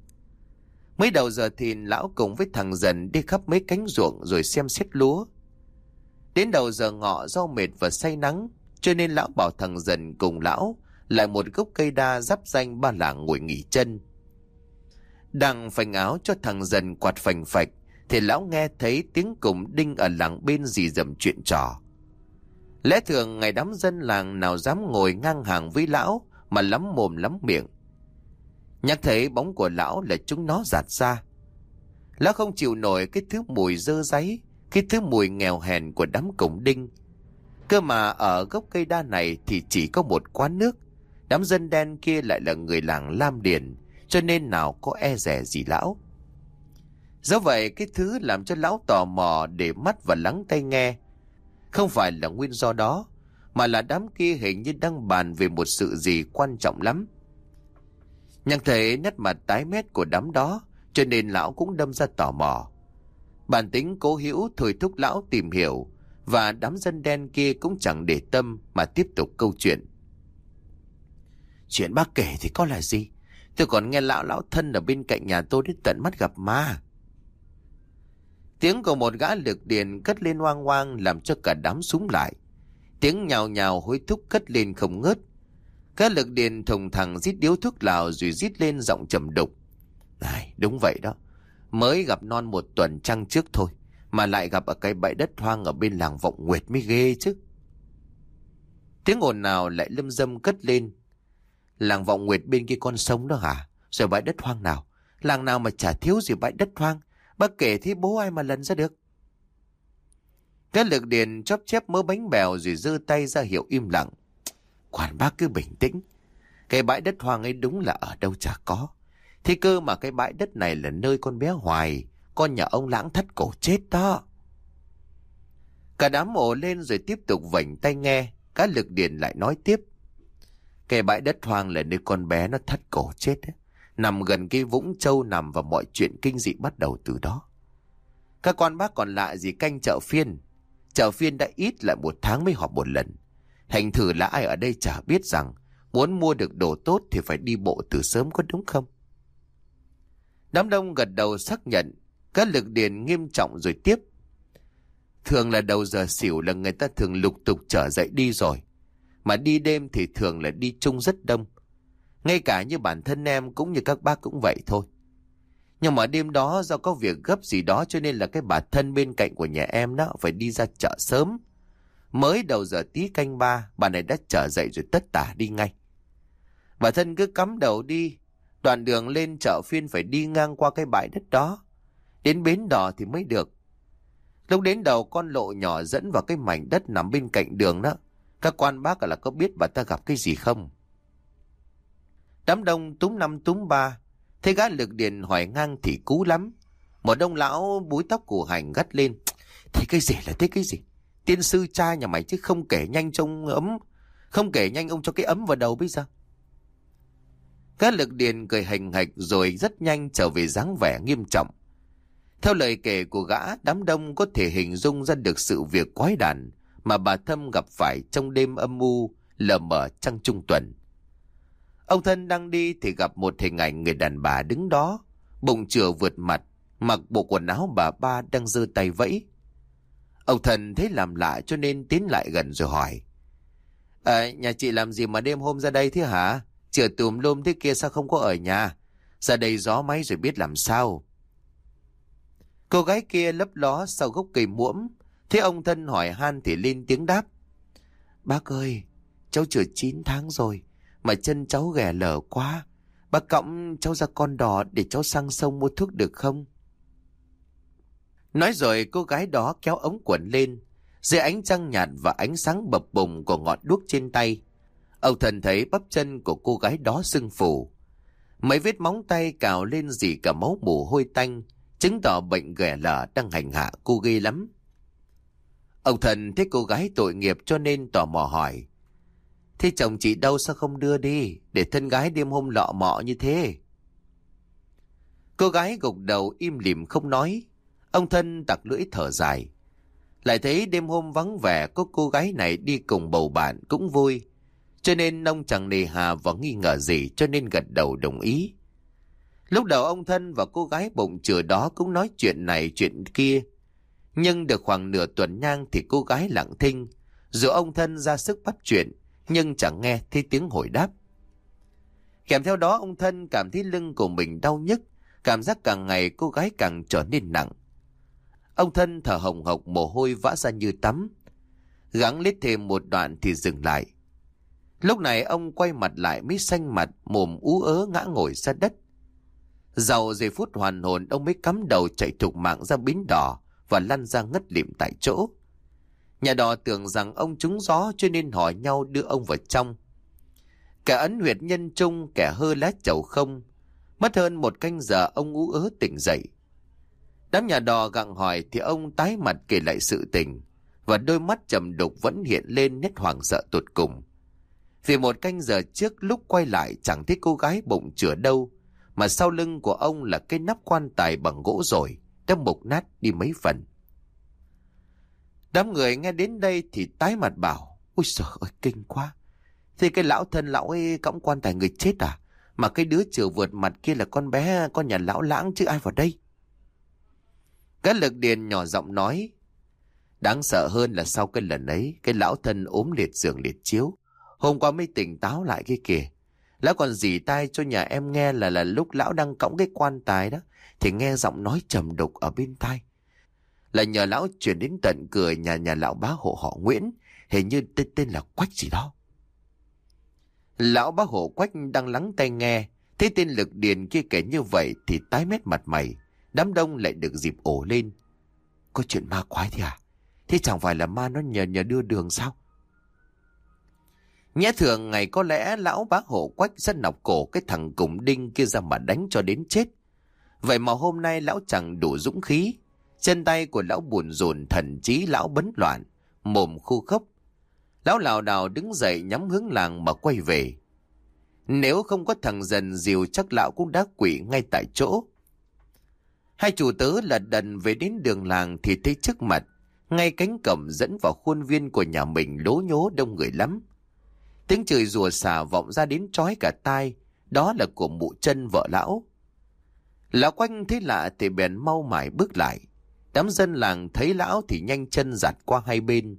Mới đầu giờ thì lão cùng với thằng dần đi khắp mấy cánh ruộng rồi xem xét lúa. Đến đầu giờ ngọ do mệt và say nắng, cho nên lão bảo thằng dần cùng lão lại một gốc cây đa giáp danh ba làng ngồi nghỉ chân. Đang phành áo cho thằng dần quạt phành phạch, thì lão nghe thấy tiếng cùng đinh ở làng bên gì dầm chuyện trò. Lẽ thường ngày đám dân làng nào dám ngồi ngang hàng với lão mà lắm mồm lắm miệng. Nhắc thấy bóng của lão là chúng nó giạt ra. Lão không chịu nổi cái thứ mùi dơ giấy, cái thứ mùi nghèo hèn của đám cổng đinh. Cơ mà ở gốc cây đa này thì chỉ có một quán nước. Đám dân đen kia lại là người làng Lam Điền, cho nên nào có e rẻ gì lão. Do vậy cái thứ làm cho lão tò mò để mắt và lắng tay nghe. Không phải là nguyên do đó, mà là đám kia hình như đang bàn về một sự gì quan trọng lắm. Nhận thấy nét mặt tái mét của đám đó, cho nên lão cũng đâm ra tò mò. Bản tính cố hữu thôi thúc lão tìm hiểu và đám dân đen kia cũng chẳng để tâm mà tiếp tục câu chuyện. Chuyện bác kể thì có là gì? Tôi còn nghe lão lão thân ở bên cạnh nhà tôi đến tận mắt gặp ma. Tiếng của một gã lực điền cất lên oang oang làm cho cả đám súng lại. Tiếng nhào nhào hối thúc cất lên không ngớt. Các lực điền thùng thẳng rít điếu thuốc lào rồi rít lên giọng trầm đục. Này, đúng vậy đó. Mới gặp non một tuần trăng trước thôi. Mà lại gặp ở cái bãi đất hoang ở bên làng Vọng Nguyệt mới ghê chứ. Tiếng ồn nào lại lâm dâm cất lên. Làng Vọng Nguyệt bên kia con sông đó hả? Rồi bãi đất hoang nào? Làng nào mà chả thiếu gì bãi đất hoang? Bác kể thế bố ai mà lần ra được? Các lực điền chóp chép mớ bánh bèo rồi giơ tay ra hiệu im lặng. Quản bác cứ bình tĩnh. Cái bãi đất hoang ấy đúng là ở đâu chả có. Thế cơ mà cái bãi đất này là nơi con bé Hoài, con nhà ông lãng thất cổ chết đó. Cả đám ồ lên rồi tiếp tục vảnh tay nghe, các lực điền lại nói tiếp. Cái bãi đất hoang là nơi con bé nó thắt cổ chết ấy. Nằm gần cái vũng châu nằm và mọi chuyện kinh dị bắt đầu từ đó. Các con bác còn lại gì canh chợ phiên. Chợ phiên đã ít lại một tháng mới họp một lần. Thành thử là ai ở đây chả biết rằng muốn mua được đồ tốt thì phải đi bộ từ sớm có đúng không? Đám đông gật đầu xác nhận, các lực điền nghiêm trọng rồi tiếp. Thường là đầu giờ xỉu là người ta thường lục tục trở dậy đi rồi. Mà đi đêm thì thường là đi chung rất đông. Ngay cả như bản thân em cũng như các bác cũng vậy thôi. Nhưng mà đêm đó do có việc gấp gì đó cho nên là cái bà thân bên cạnh của nhà em đó phải đi ra chợ sớm. Mới đầu giờ tí canh ba, bà này đã trở dậy rồi tất tả đi ngay. Bà thân cứ cắm đầu đi, đoạn đường lên chợ phiên phải đi ngang qua cái bãi đất đó. Đến bến đò thì mới được. Lúc đến đầu con lộ nhỏ dẫn vào cái mảnh đất nằm bên cạnh đường đó. Các quan bác là có biết bà ta gặp cái gì không? Đám đông túm năm túm ba. thấy gã lực điền hỏi ngang thì cú lắm. Một đông lão búi tóc của hành gắt lên. Thế cái gì là thế cái gì? Tiên sư cha nhà mày chứ không kể nhanh trong ấm. Không kể nhanh ông cho cái ấm vào đầu bây giờ. Gã lực điền cười hành hạch rồi rất nhanh trở về dáng vẻ nghiêm trọng. Theo lời kể của gã, đám đông có thể hình dung ra được sự việc quái đản mà bà Thâm gặp phải trong đêm âm u lờ mờ trăng trung tuần. Ông thân đang đi thì gặp một hình ảnh người đàn bà đứng đó, bụng chừa vượt mặt, mặc bộ quần áo bà ba đang giơ tay vẫy. Ông thần thấy làm lạ cho nên tiến lại gần rồi hỏi. À, nhà chị làm gì mà đêm hôm ra đây thế hả? Chừa tùm lum thế kia sao không có ở nhà? Ra đây gió máy rồi biết làm sao? Cô gái kia lấp ló sau gốc cây muỗm. Thế ông thân hỏi han thì lên tiếng đáp. Bác ơi, cháu chưa 9 tháng rồi mà chân cháu ghẻ lở quá. Bác cõng cháu ra con đò để cháu sang sông mua thuốc được không? Nói rồi cô gái đó kéo ống quần lên. Dưới ánh trăng nhạt và ánh sáng bập bùng của ngọn đuốc trên tay. Ông thần thấy bắp chân của cô gái đó sưng phù. Mấy vết móng tay cào lên dì cả máu mù hôi tanh, chứng tỏ bệnh ghẻ lở đang hành hạ cô ghê lắm. Ông thần thấy cô gái tội nghiệp cho nên tò mò hỏi. Thế chồng chị đâu sao không đưa đi, Để thân gái đêm hôm lọ mọ như thế? Cô gái gục đầu im lìm không nói. Ông thân tặc lưỡi thở dài. Lại thấy đêm hôm vắng vẻ, Có cô gái này đi cùng bầu bạn cũng vui. Cho nên ông chẳng nề hà và nghi ngờ gì, Cho nên gật đầu đồng ý. Lúc đầu ông thân và cô gái bụng chừa đó Cũng nói chuyện này, chuyện kia. Nhưng được khoảng nửa tuần nhang Thì cô gái lặng thinh Dù ông thân ra sức bắt chuyện nhưng chẳng nghe thấy tiếng hồi đáp. Kèm theo đó ông thân cảm thấy lưng của mình đau nhức, cảm giác càng ngày cô gái càng trở nên nặng. Ông thân thở hồng hộc mồ hôi vã ra như tắm. Gắng lết thêm một đoạn thì dừng lại. Lúc này ông quay mặt lại mới xanh mặt, mồm ú ớ ngã ngồi ra đất. Giàu giây phút hoàn hồn ông mới cắm đầu chạy thục mạng ra bến đỏ và lăn ra ngất lịm tại chỗ. Nhà đò tưởng rằng ông trúng gió cho nên hỏi nhau đưa ông vào trong. Kẻ ấn huyệt nhân trung, kẻ hơ lá chầu không. Mất hơn một canh giờ ông ú ớ tỉnh dậy. Đám nhà đò gặng hỏi thì ông tái mặt kể lại sự tình. Và đôi mắt trầm đục vẫn hiện lên nét hoàng sợ tột cùng. Vì một canh giờ trước lúc quay lại chẳng thấy cô gái bụng chữa đâu. mà sau lưng của ông là cái nắp quan tài bằng gỗ rồi, đã mục nát đi mấy phần. Đám người nghe đến đây thì tái mặt bảo, ôi trời ơi kinh quá. Thì cái lão thân lão ấy cõng quan tài người chết à? Mà cái đứa chiều vượt mặt kia là con bé, con nhà lão lãng chứ ai vào đây? Cái lực điền nhỏ giọng nói, Đáng sợ hơn là sau cái lần ấy, cái lão thân ốm liệt giường liệt chiếu. Hôm qua mới tỉnh táo lại cái kìa. Lão còn dì tai cho nhà em nghe là là lúc lão đang cõng cái quan tài đó, thì nghe giọng nói trầm đục ở bên tai. Là nhờ lão chuyển đến tận cửa nhà nhà lão bá hộ họ Nguyễn, hình như tên tên là Quách gì đó. Lão bá hộ Quách đang lắng tai nghe, thấy tên lực điền kia kể như vậy thì tái mét mặt mày, đám đông lại được dịp ổ lên. Có chuyện ma quái thế à? Thế chẳng phải là ma nó nhờ nhờ đưa đường sao? Nhẽ thường ngày có lẽ lão bá hộ quách rất nọc cổ cái thằng cùng đinh kia ra mà đánh cho đến chết. Vậy mà hôm nay lão chẳng đủ dũng khí. Chân tay của lão buồn rồn thần trí lão bấn loạn, mồm khu khốc. Lão lào đào đứng dậy nhắm hướng làng mà quay về. Nếu không có thằng dần diều chắc lão cũng đã quỷ ngay tại chỗ. Hai chủ tớ lật đần về đến đường làng thì thấy trước mặt ngay cánh cổng dẫn vào khuôn viên của nhà mình lố nhố đông người lắm. Tiếng chửi rùa xà vọng ra đến trói cả tai, đó là của mụ chân vợ lão. Lão quanh thấy lạ thì bèn mau mải bước lại. Đám dân làng thấy lão thì nhanh chân giặt qua hai bên.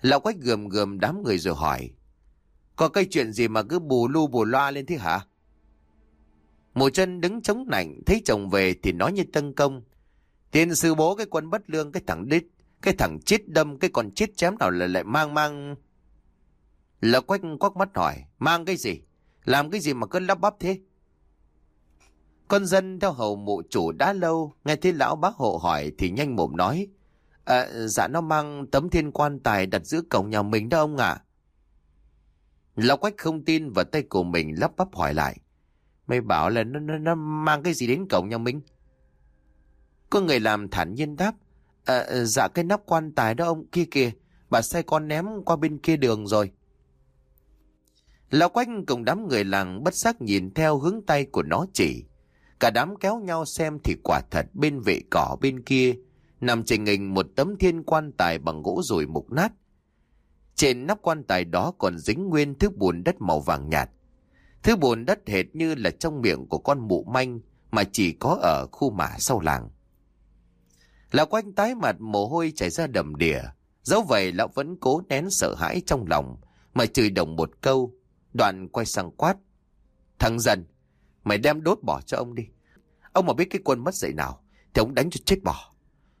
Lão quách gườm gườm đám người rồi hỏi. Có cái chuyện gì mà cứ bù lu bù loa lên thế hả? Mụ chân đứng chống nạnh, thấy chồng về thì nói như tân công. Tiền sư bố cái quân bất lương cái thằng đít cái thằng chết đâm cái con chết chém nào lại lại mang mang... lão quách quắc mắt hỏi, mang cái gì? Làm cái gì mà cứ lắp bắp thế? Con dân theo hầu mụ chủ đã lâu, nghe thấy lão bác hộ hỏi thì nhanh mồm nói. À, dạ nó mang tấm thiên quan tài đặt giữa cổng nhà mình đó ông ạ. Lão quách không tin và tay của mình lắp bắp hỏi lại. Mày bảo là nó, nó, nó mang cái gì đến cổng nhà mình? Có người làm thản nhiên đáp. À, dạ cái nắp quan tài đó ông kia kìa, bà sai con ném qua bên kia đường rồi. Lão Quách cùng đám người làng bất giác nhìn theo hướng tay của nó chỉ. Cả đám kéo nhau xem thì quả thật bên vệ cỏ bên kia nằm trình hình một tấm thiên quan tài bằng gỗ rồi mục nát. Trên nắp quan tài đó còn dính nguyên thứ bùn đất màu vàng nhạt. Thứ bùn đất hệt như là trong miệng của con mụ manh mà chỉ có ở khu mả sau làng. Lão quanh tái mặt mồ hôi chảy ra đầm đìa. Dẫu vậy lão vẫn cố nén sợ hãi trong lòng mà chửi đồng một câu. Đoạn quay sang quát. Thằng dần, mày đem đốt bỏ cho ông đi. Ông mà biết cái quân mất dậy nào, thì ông đánh cho chết bỏ.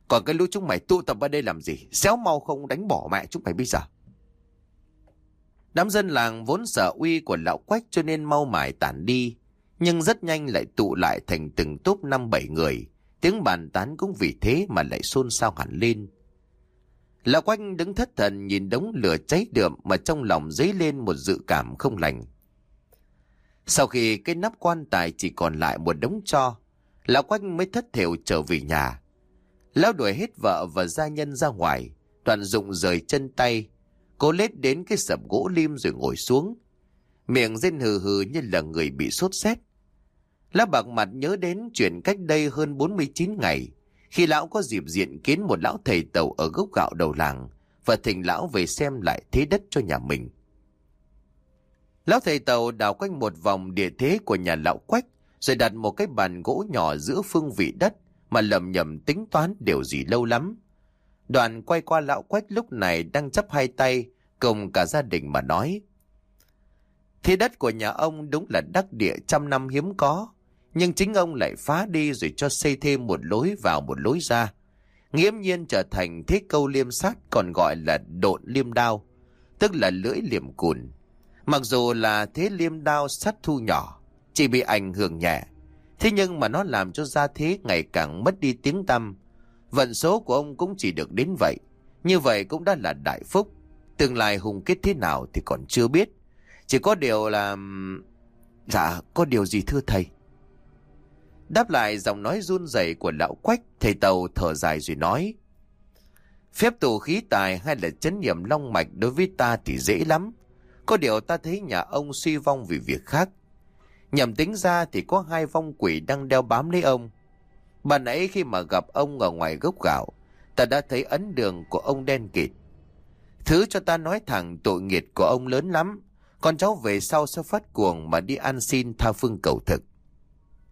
Còn cái lũ chúng mày tụ tập ở đây làm gì? Xéo mau không đánh bỏ mẹ chúng mày bây giờ. Đám dân làng vốn sợ uy của lão quách cho nên mau mải tản đi. Nhưng rất nhanh lại tụ lại thành từng túp năm bảy người Tiếng bàn tán cũng vì thế mà lại xôn xao hẳn lên. Lão quanh đứng thất thần nhìn đống lửa cháy đượm mà trong lòng dấy lên một dự cảm không lành. Sau khi cái nắp quan tài chỉ còn lại một đống cho, lão quanh mới thất thểu trở về nhà. Lão đuổi hết vợ và gia nhân ra ngoài, toàn dụng rời chân tay, cố lết đến cái sập gỗ lim rồi ngồi xuống. Miệng rên hừ hừ như là người bị sốt rét. Lão bạc mặt nhớ đến chuyện cách đây hơn 49 ngày, khi lão có dịp diện kiến một lão thầy tàu ở gốc gạo đầu làng và thỉnh lão về xem lại thế đất cho nhà mình. Lão thầy tàu đào quanh một vòng địa thế của nhà lão quách, rồi đặt một cái bàn gỗ nhỏ giữa phương vị đất mà lầm nhầm tính toán điều gì lâu lắm. Đoàn quay qua lão quách lúc này đang chấp hai tay cùng cả gia đình mà nói. Thế đất của nhà ông đúng là đắc địa trăm năm hiếm có, nhưng chính ông lại phá đi rồi cho xây thêm một lối vào một lối ra. Nghiễm nhiên trở thành thế câu liêm sát còn gọi là độn liêm đao, tức là lưỡi liềm cùn. Mặc dù là thế liêm đao sát thu nhỏ, chỉ bị ảnh hưởng nhẹ, thế nhưng mà nó làm cho gia thế ngày càng mất đi tiếng tăm. Vận số của ông cũng chỉ được đến vậy, như vậy cũng đã là đại phúc. Tương lai hùng kết thế nào thì còn chưa biết. Chỉ có điều là... Dạ, có điều gì thưa thầy? Đáp lại giọng nói run rẩy của lão quách, thầy tàu thở dài rồi nói. Phép tù khí tài hay là chấn nhiệm long mạch đối với ta thì dễ lắm. Có điều ta thấy nhà ông suy vong vì việc khác. Nhầm tính ra thì có hai vong quỷ đang đeo bám lấy ông. Bà nãy khi mà gặp ông ở ngoài gốc gạo, ta đã thấy ấn đường của ông đen kịt. Thứ cho ta nói thẳng tội nghiệt của ông lớn lắm, con cháu về sau sẽ phát cuồng mà đi ăn xin tha phương cầu thực.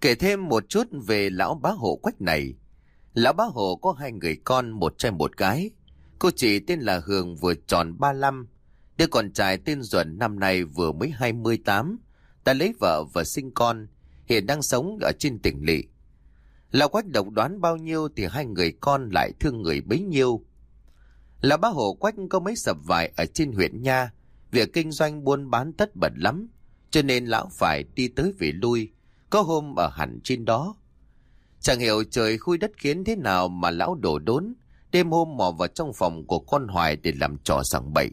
Kể thêm một chút về lão bá hộ quách này. Lão bá hộ có hai người con, một trai một gái. Cô chị tên là Hường vừa tròn 35, đứa con trai tên Duẩn năm nay vừa mới 28, ta lấy vợ và sinh con, hiện đang sống ở trên tỉnh lỵ. Lão quách độc đoán bao nhiêu thì hai người con lại thương người bấy nhiêu. Lão bá hộ quách có mấy sập vải ở trên huyện Nha, việc kinh doanh buôn bán tất bật lắm, cho nên lão phải đi tới về lui, có hôm ở hẳn trên đó. Chẳng hiểu trời khui đất khiến thế nào mà lão đổ đốn, đêm hôm mò vào trong phòng của con Hoài để làm trò sẵn bậy.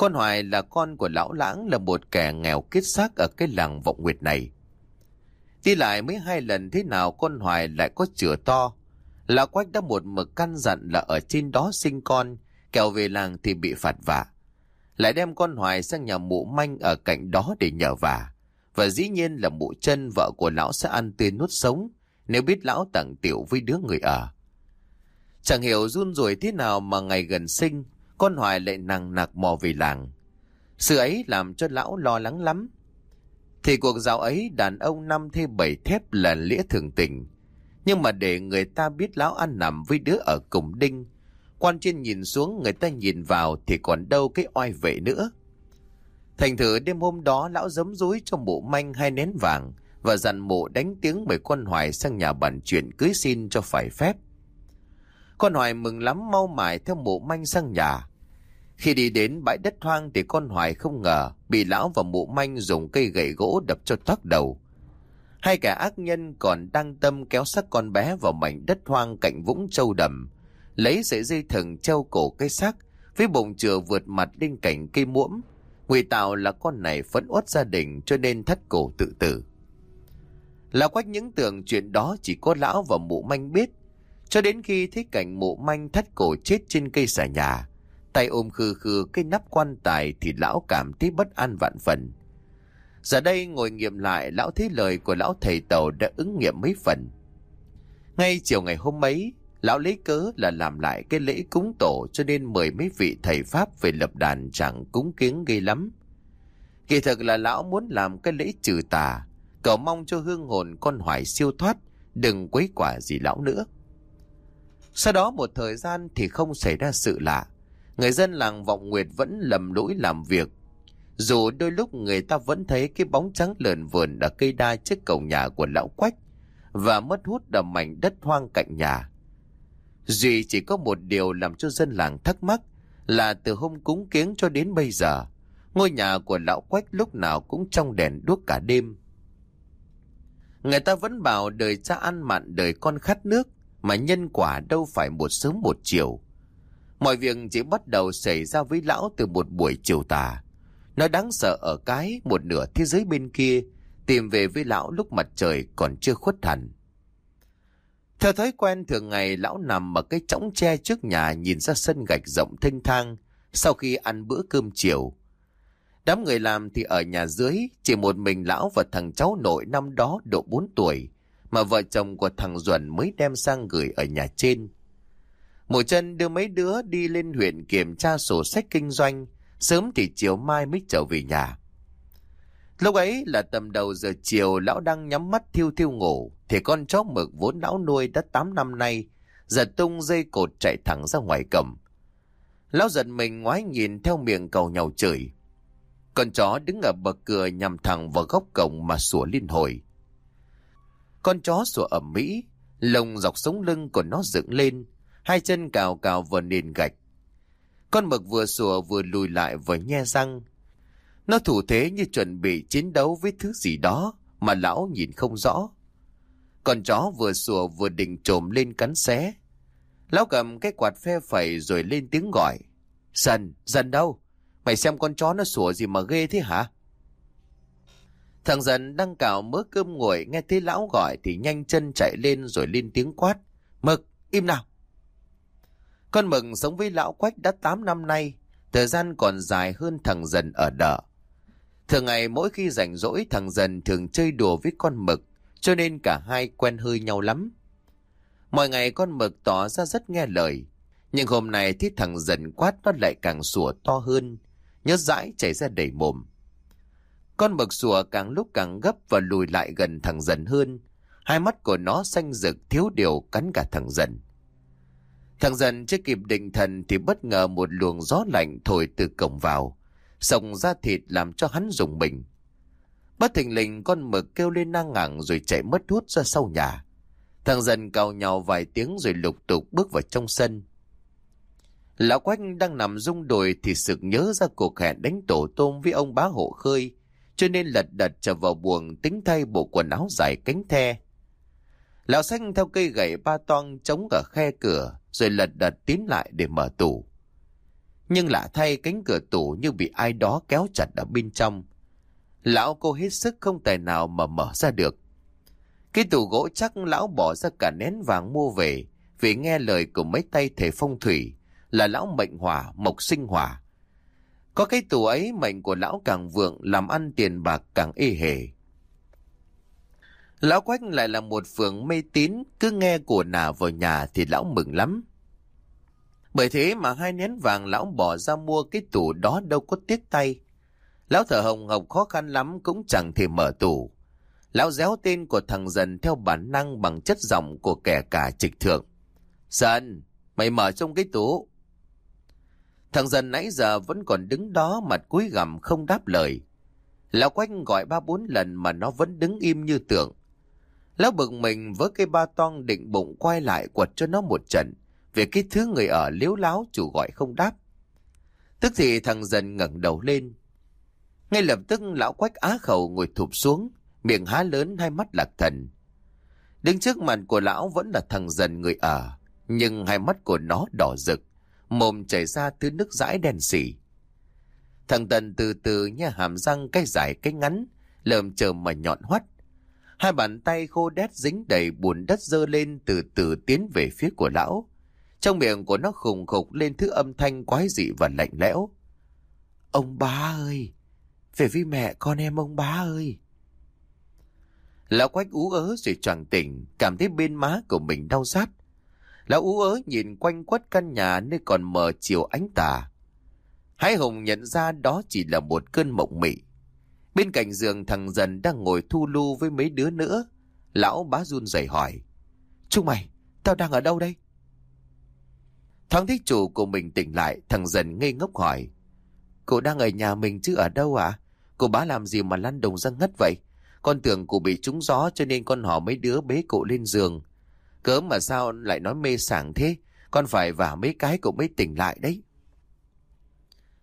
Con Hoài là con của lão lãng là một kẻ nghèo kết xác ở cái làng vọng nguyệt này. Đi lại mấy hai lần thế nào con Hoài lại có chửa to. Lão Quách đã một mực căn dặn là ở trên đó sinh con, kẻo về làng thì bị phạt vạ. Lại đem con Hoài sang nhà mụ manh ở cạnh đó để nhờ vả. Và dĩ nhiên là mụ chân vợ của lão sẽ ăn tươi nuốt sống nếu biết lão tặng tiểu với đứa người ở. Chẳng hiểu run rủi thế nào mà ngày gần sinh, con Hoài lại nặng nặc mò về làng. Sự ấy làm cho lão lo lắng lắm. Thì cuộc dạo ấy đàn ông năm thê bảy thép là lĩa thường tình. Nhưng mà để người ta biết lão ăn nằm với đứa ở cùng đinh, quan trên nhìn xuống người ta nhìn vào thì còn đâu cái oai vệ nữa. Thành thử đêm hôm đó lão giấm rúi cho mụ manh hai nén vàng và dặn mụ đánh tiếng mời con Hoài sang nhà bàn chuyện cưới xin cho phải phép. Con Hoài mừng lắm mau mải theo mụ manh sang nhà. Khi đi đến bãi đất hoang thì con Hoài không ngờ bị lão và mụ manh dùng cây gậy gỗ đập cho tóc đầu. Hai kẻ ác nhân còn đang tâm kéo xác con bé vào mảnh đất hoang cạnh vũng châu đầm, lấy sợi dây thừng treo cổ cây xác với bụng chừa vượt mặt lên cạnh cây muỗm. Ngụy tạo là con này phẫn uất gia đình cho nên thắt cổ tự tử. Là quách những tưởng chuyện đó chỉ có lão và mụ manh biết, cho đến khi thấy cảnh mụ manh thắt cổ chết trên cây xà nhà, tay ôm khư khư cái nắp quan tài thì lão cảm thấy bất an vạn phần. Giờ đây ngồi nghiệm lại lão thấy lời của lão thầy tàu đã ứng nghiệm mấy phần. Ngay chiều ngày hôm ấy, lão lấy cớ là làm lại cái lễ cúng tổ cho nên mời mấy vị thầy Pháp về lập đàn chẳng cúng kiến ghê lắm. Kỳ thực là lão muốn làm cái lễ trừ tà, cầu mong cho hương hồn con hoài siêu thoát, đừng quấy quả gì lão nữa. Sau đó một thời gian thì không xảy ra sự lạ. Người dân làng Vọng Nguyệt vẫn lầm lỗi làm việc. Dù đôi lúc người ta vẫn thấy cái bóng trắng lợn vườn ở cây đa trước cổng nhà của lão Quách và mất hút đầm mảnh đất hoang cạnh nhà. Duy chỉ có một điều làm cho dân làng thắc mắc là từ hôm cúng kiến cho đến bây giờ, ngôi nhà của lão Quách lúc nào cũng trong đèn đuốc cả đêm. Người ta vẫn bảo đời cha ăn mặn đời con khát nước, mà nhân quả đâu phải một sớm một chiều. Mọi việc chỉ bắt đầu xảy ra với lão từ một buổi chiều tà. Nó đáng sợ ở cái một nửa thế giới bên kia, tìm về với lão lúc mặt trời còn chưa khuất hẳn. Theo thói quen thường ngày, lão nằm ở cái chõng tre trước nhà nhìn ra sân gạch rộng thênh thang sau khi ăn bữa cơm chiều. Đám người làm thì ở nhà dưới, chỉ một mình lão và thằng cháu nội năm đó độ 4 tuổi mà vợ chồng của thằng Duẩn mới đem sang gửi ở nhà trên. Mùa chân đưa mấy đứa đi lên huyện kiểm tra sổ sách kinh doanh, sớm thì chiều mai mới trở về nhà. Lúc ấy là tầm đầu giờ chiều lão đang nhắm mắt thiêu thiêu ngủ, thì con chó mực vốn lão nuôi đã 8 năm nay, giật tung dây cột chạy thẳng ra ngoài cầm. Lão giật mình ngoái nhìn theo miệng cầu nhau chửi. Con chó đứng ở bậc cửa nhằm thẳng vào góc cổng mà sủa liên hồi. Con chó sủa ẩm mỹ, lồng dọc sống lưng của nó dựng lên, hai chân cào cào vào nền gạch. Con mực vừa sủa vừa lùi lại vừa nhe răng. Nó thủ thế như chuẩn bị chiến đấu với thứ gì đó mà lão nhìn không rõ. Con chó vừa sủa vừa định trồm lên cắn xé. Lão cầm cái quạt phe phẩy rồi lên tiếng gọi. Dần, dần đâu? Mày xem con chó nó sủa gì mà ghê thế hả? Thằng dần đang cào mớ cơm nguội nghe thấy lão gọi thì nhanh chân chạy lên rồi lên tiếng quát. Mực, im nào. Con mực sống với lão quách đã 8 năm nay, thời gian còn dài hơn thằng dần ở đợ. Thường ngày mỗi khi rảnh rỗi thằng dần thường chơi đùa với con mực, cho nên cả hai quen hơi nhau lắm. Mọi ngày con mực tỏ ra rất nghe lời, nhưng hôm nay thì thằng dần quát nó lại càng sủa to hơn, nhớ dãi chảy ra đầy mồm. Con mực sủa càng lúc càng gấp và lùi lại gần thằng dần hơn, hai mắt của nó xanh rực thiếu điều cắn cả thằng dần. Thằng dần chưa kịp định thần thì bất ngờ một luồng gió lạnh thổi từ cổng vào, sông ra thịt làm cho hắn rùng mình. Bất thình lình con mực kêu lên nang ngẳng rồi chạy mất hút ra sau nhà. Thằng dần cào nhau vài tiếng rồi lục tục bước vào trong sân. Lão Quách đang nằm rung đồi thì sực nhớ ra cuộc hẹn đánh tổ tôm với ông bá hộ khơi, cho nên lật đật trở vào buồng tính thay bộ quần áo dài cánh the. Lão xanh theo cây gậy ba toang chống ở khe cửa, rồi lật đật tiến lại để mở tủ. Nhưng lạ thay cánh cửa tủ như bị ai đó kéo chặt ở bên trong. Lão cô hết sức không tài nào mà mở ra được. Cái tủ gỗ chắc lão bỏ ra cả nén vàng mua về vì nghe lời của mấy tay thể phong thủy là lão mệnh hỏa, mộc sinh hỏa. Có cái tủ ấy mệnh của lão càng vượng làm ăn tiền bạc càng ê hề. Lão Quách lại là một phường mê tín, cứ nghe của nà vào nhà thì lão mừng lắm. Bởi thế mà hai nén vàng lão bỏ ra mua cái tủ đó đâu có tiếc tay. Lão thở hồng hộc khó khăn lắm cũng chẳng thể mở tủ. Lão réo tên của thằng dần theo bản năng bằng chất giọng của kẻ cả trịch thượng. Dần, mày mở trong cái tủ. Thằng dần nãy giờ vẫn còn đứng đó mặt cúi gằm không đáp lời. Lão quanh gọi ba bốn lần mà nó vẫn đứng im như tượng. Lão bực mình với cây ba toang định bụng quay lại quật cho nó một trận về cái thứ người ở liếu láo chủ gọi không đáp. Tức thì thằng dần ngẩng đầu lên. Ngay lập tức lão quách á khẩu ngồi thụp xuống, miệng há lớn hai mắt lạc thần. Đứng trước mặt của lão vẫn là thằng dần người ở, nhưng hai mắt của nó đỏ rực, mồm chảy ra thứ nước dãi đen xỉ. Thằng Tần từ từ nha hàm răng cái dài cái ngắn, lờm chờm mà nhọn hoắt. Hai bàn tay khô đét dính đầy bùn đất dơ lên từ từ tiến về phía của lão. Trong miệng của nó khùng khục lên thứ âm thanh quái dị và lạnh lẽo. Ông bá ơi! Về với mẹ con em ông bá ơi! Lão quách ú ớ rồi choàng tỉnh, cảm thấy bên má của mình đau rát. Lão ú ớ nhìn quanh quất căn nhà nơi còn mờ chiều ánh tà. Hải Hùng nhận ra đó chỉ là một cơn mộng mị. Bên cạnh giường thằng dần đang ngồi thu lưu với mấy đứa nữa. Lão bá run rẩy hỏi. Chúng mày, tao đang ở đâu đây? Thoáng thích chủ của mình tỉnh lại, thằng dần ngây ngốc hỏi. Cô đang ở nhà mình chứ ở đâu ạ? À? Cô bá làm gì mà lăn đồng ra ngất vậy? Con tưởng cô bị trúng gió cho nên con họ mấy đứa bế cụ lên giường. Cớ mà sao lại nói mê sảng thế? Con phải vả mấy cái cô mới tỉnh lại đấy.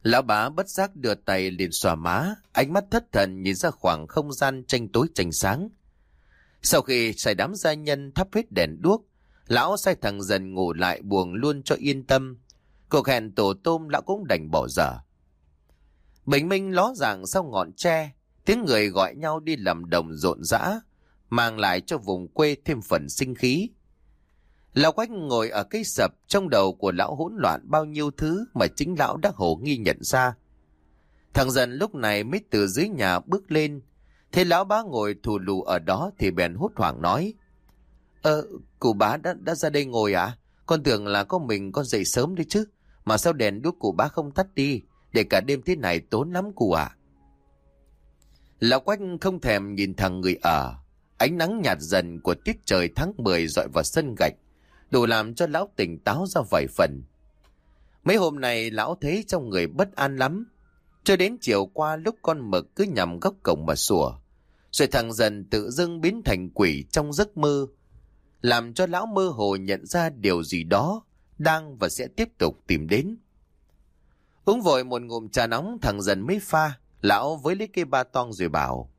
Lão bá bất giác đưa tay liền xòa má, ánh mắt thất thần nhìn ra khoảng không gian tranh tối tranh sáng. Sau khi xài đám gia nhân thắp hết đèn đuốc, lão sai thằng dần ngủ lại buồn luôn cho yên tâm. Cuộc hẹn tổ tôm lão cũng đành bỏ dở. Bình minh ló dạng sau ngọn tre, tiếng người gọi nhau đi làm đồng rộn rã, mang lại cho vùng quê thêm phần sinh khí. Lão Quách ngồi ở cây sập, trong đầu của lão hỗn loạn bao nhiêu thứ mà chính lão đã hổ nghi nhận ra. Thằng dần lúc này mới từ dưới nhà bước lên, thế lão bá ngồi thù lù ở đó thì bèn hốt hoảng nói. Ờ, cụ bá đã, đã ra đây ngồi à? Con tưởng là có mình con dậy sớm đấy chứ. Mà sao đèn đuốc cụ bá không tắt đi, để cả đêm thế này tốn lắm cụ ạ. Lão Quách không thèm nhìn thằng người ở. Ánh nắng nhạt dần của tiết trời tháng 10 dọi vào sân gạch đủ làm cho lão tỉnh táo ra vài phần. Mấy hôm này lão thấy trong người bất an lắm. Cho đến chiều qua lúc con mực cứ nhằm góc cổng mà sủa. Rồi thằng dần tự dưng biến thành quỷ trong giấc mơ. Làm cho lão mơ hồ nhận ra điều gì đó đang và sẽ tiếp tục tìm đến. Uống vội một ngụm trà nóng thằng dần mới pha. Lão với lấy cây ba tong rồi bảo.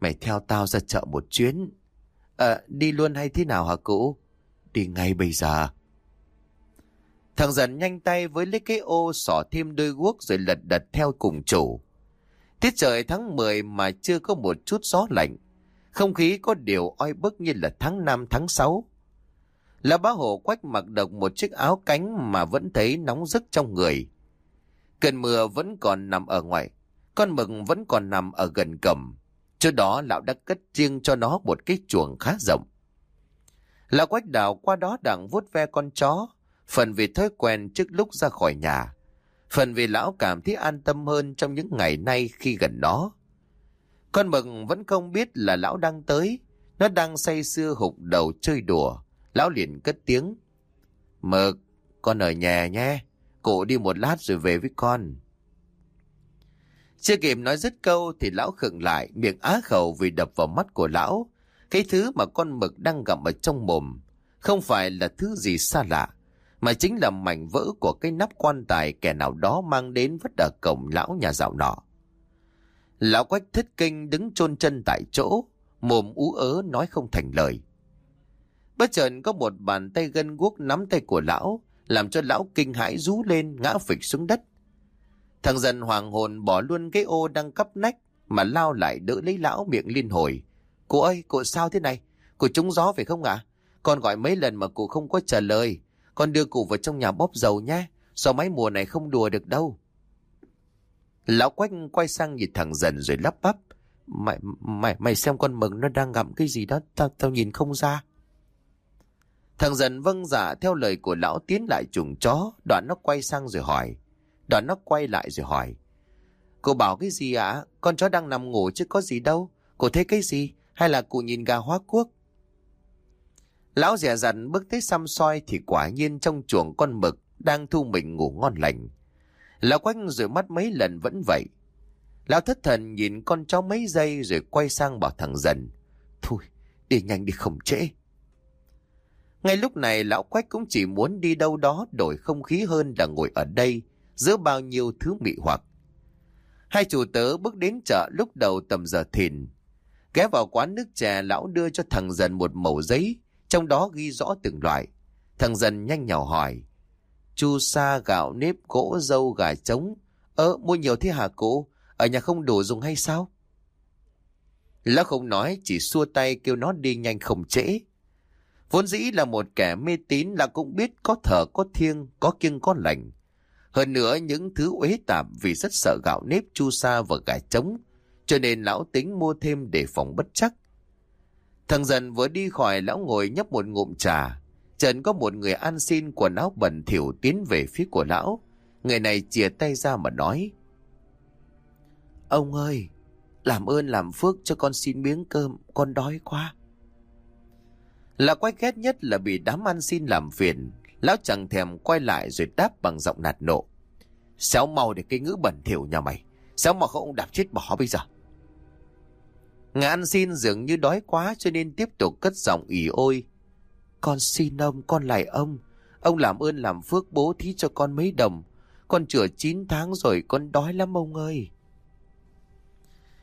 Mày theo tao ra chợ một chuyến. Ờ, đi luôn hay thế nào hả cụ? Đi ngay bây giờ. Thằng dần nhanh tay với lấy cái ô xỏ thêm đôi guốc rồi lật đật theo cùng chủ. Tiết trời tháng 10 mà chưa có một chút gió lạnh. Không khí có điều oi bức như là tháng 5 tháng 6. Là bá hồ quách mặc độc một chiếc áo cánh mà vẫn thấy nóng rức trong người. Cơn mưa vẫn còn nằm ở ngoài. Con mực vẫn còn nằm ở gần cầm. Trước đó lão đã cất riêng cho nó một cái chuồng khá rộng. Lão quách đào qua đó đặng vuốt ve con chó, phần vì thói quen trước lúc ra khỏi nhà, phần vì lão cảm thấy an tâm hơn trong những ngày nay khi gần nó. Con mực vẫn không biết là lão đang tới, nó đang say sưa hụt đầu chơi đùa. Lão liền cất tiếng. Mực, con ở nhà nhé, cụ đi một lát rồi về với con. Chưa kịp nói dứt câu thì lão khựng lại, miệng á khẩu vì đập vào mắt của lão. Cái thứ mà con mực đang gặm ở trong mồm, không phải là thứ gì xa lạ, mà chính là mảnh vỡ của cái nắp quan tài kẻ nào đó mang đến vất ở cổng lão nhà dạo nọ. Lão quách thất kinh đứng chôn chân tại chỗ, mồm ú ớ nói không thành lời. Bất chợt có một bàn tay gân guốc nắm tay của lão, làm cho lão kinh hãi rú lên ngã phịch xuống đất. Thằng dần hoàng hồn bỏ luôn cái ô đang cắp nách mà lao lại đỡ lấy lão miệng liên hồi. Cô ơi, cô sao thế này? Cô trúng gió phải không ạ? Con gọi mấy lần mà cô không có trả lời. Con đưa cụ vào trong nhà bóp dầu nhé. Gió máy mùa này không đùa được đâu. Lão quách quay sang nhìn thằng dần rồi lắp bắp. Mày, mày, mày xem con mừng nó đang ngậm cái gì đó, tao, tao nhìn không ra. Thằng dần vâng giả theo lời của lão tiến lại chuồng chó, đoạn nó quay sang rồi hỏi. Đoạn nó quay lại rồi hỏi. Cô bảo cái gì ạ? Con chó đang nằm ngủ chứ có gì đâu. Cô thấy cái gì? Hay là cụ nhìn gà hóa quốc? Lão dè dặn bước tới xăm soi thì quả nhiên trong chuồng con mực đang thu mình ngủ ngon lành. Lão quanh rồi mắt mấy lần vẫn vậy. Lão thất thần nhìn con chó mấy giây rồi quay sang bảo thằng dần. Thôi, đi nhanh đi không trễ. Ngay lúc này lão quách cũng chỉ muốn đi đâu đó đổi không khí hơn là ngồi ở đây giữa bao nhiêu thứ mị hoặc. Hai chủ tớ bước đến chợ lúc đầu tầm giờ thìn. Ghé vào quán nước chè lão đưa cho thằng dần một mẩu giấy, trong đó ghi rõ từng loại. Thằng dần nhanh nhỏ hỏi. Chu sa, gạo, nếp, gỗ, dâu, gà trống. Ơ, mua nhiều thế hả cô? Ở nhà không đủ dùng hay sao? Lão không nói, chỉ xua tay kêu nó đi nhanh không trễ. Vốn dĩ là một kẻ mê tín là cũng biết có thở có thiêng, có kiêng có lành. Hơn nữa những thứ uế tạp vì rất sợ gạo nếp chu sa và gà trống, cho nên lão tính mua thêm để phòng bất chắc. Thằng dần vừa đi khỏi lão ngồi nhấp một ngụm trà. Trần có một người ăn xin quần áo bẩn thỉu tiến về phía của lão. Người này chìa tay ra mà nói. Ông ơi, làm ơn làm phước cho con xin miếng cơm, con đói quá. Là quay ghét nhất là bị đám ăn xin làm phiền. Lão chẳng thèm quay lại rồi đáp bằng giọng nạt nộ. Xéo mau để cái ngữ bẩn thỉu nhà mày. Xéo mà không đạp chết bỏ bây giờ. Ngài ăn xin dường như đói quá cho nên tiếp tục cất giọng ỉ ôi. Con xin ông, con lại ông. Ông làm ơn làm phước bố thí cho con mấy đồng. Con chữa 9 tháng rồi, con đói lắm ông ơi.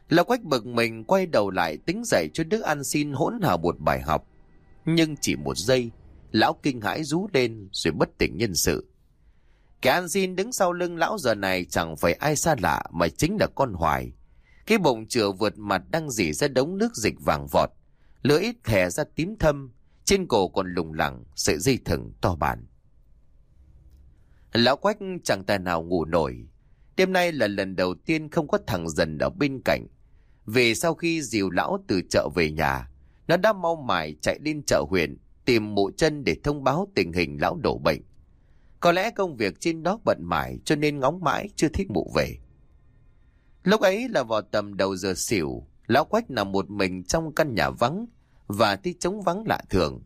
Lão quách bực mình quay đầu lại tính dạy cho đứa ăn xin hỗn hào một bài học. Nhưng chỉ một giây, lão kinh hãi rú lên rồi bất tỉnh nhân sự. Kẻ ăn xin đứng sau lưng lão giờ này chẳng phải ai xa lạ mà chính là con hoài. Cái bụng chừa vượt mặt đang dỉ ra đống nước dịch vàng vọt, lưỡi thẻ ra tím thâm, trên cổ còn lùng lẳng sợi dây thừng to bản. Lão quách chẳng tài nào ngủ nổi. Đêm nay là lần đầu tiên không có thằng dần ở bên cạnh. Vì sau khi dìu lão từ chợ về nhà, nó đã mau mải chạy lên chợ huyện tìm mụ chân để thông báo tình hình lão đổ bệnh. Có lẽ công việc trên đó bận mải cho nên ngóng mãi chưa thích mụ về. Lúc ấy là vào tầm đầu giờ xỉu, lão quách nằm một mình trong căn nhà vắng và thấy trống vắng lạ thường.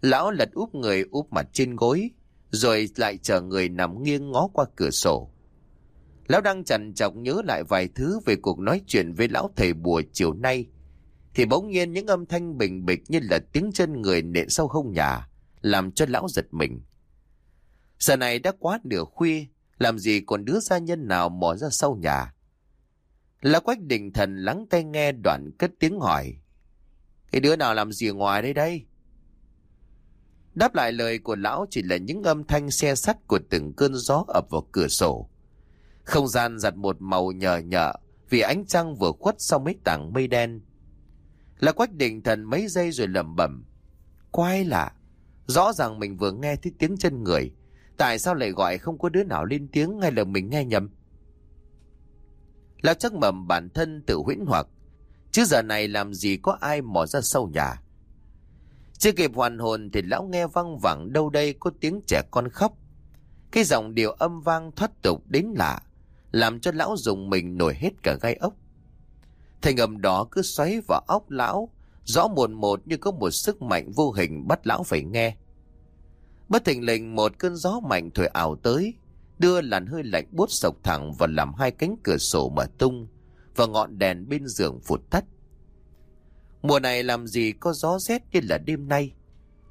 Lão lật úp người úp mặt trên gối, rồi lại chờ người nằm nghiêng ngó qua cửa sổ. Lão đang chằn chọc nhớ lại vài thứ về cuộc nói chuyện với lão thầy bùa chiều nay thì bỗng nhiên những âm thanh bình bịch như là tiếng chân người nện sau hông nhà, làm cho lão giật mình. Giờ này đã quá nửa khuya, làm gì còn đứa gia nhân nào mò ra sau nhà. Lão quách định thần lắng tay nghe đoạn cất tiếng hỏi. Cái đứa nào làm gì ngoài đây đây? Đáp lại lời của lão chỉ là những âm thanh xe sắt của từng cơn gió ập vào cửa sổ. Không gian giặt một màu nhờ nhợ vì ánh trăng vừa khuất sau mấy tảng mây đen. Là quách định thần mấy giây rồi lẩm bẩm. Quái lạ, rõ ràng mình vừa nghe thấy tiếng chân người. Tại sao lại gọi không có đứa nào lên tiếng hay là mình nghe nhầm? Lão chắc mầm bản thân tự huyễn hoặc. Chứ giờ này làm gì có ai mò ra sâu nhà. Chưa kịp hoàn hồn thì lão nghe văng vẳng đâu đây có tiếng trẻ con khóc. Cái giọng điệu âm vang thoát tục đến lạ, làm cho lão dùng mình nổi hết cả gai ốc. Thành âm đó cứ xoáy vào óc lão, rõ muồn một như có một sức mạnh vô hình bắt lão phải nghe. Bất thình lình một cơn gió mạnh thổi ảo tới, đưa làn hơi lạnh buốt sộc thẳng và làm hai cánh cửa sổ mở tung và ngọn đèn bên giường phụt tắt. Mùa này làm gì có gió rét như là đêm nay.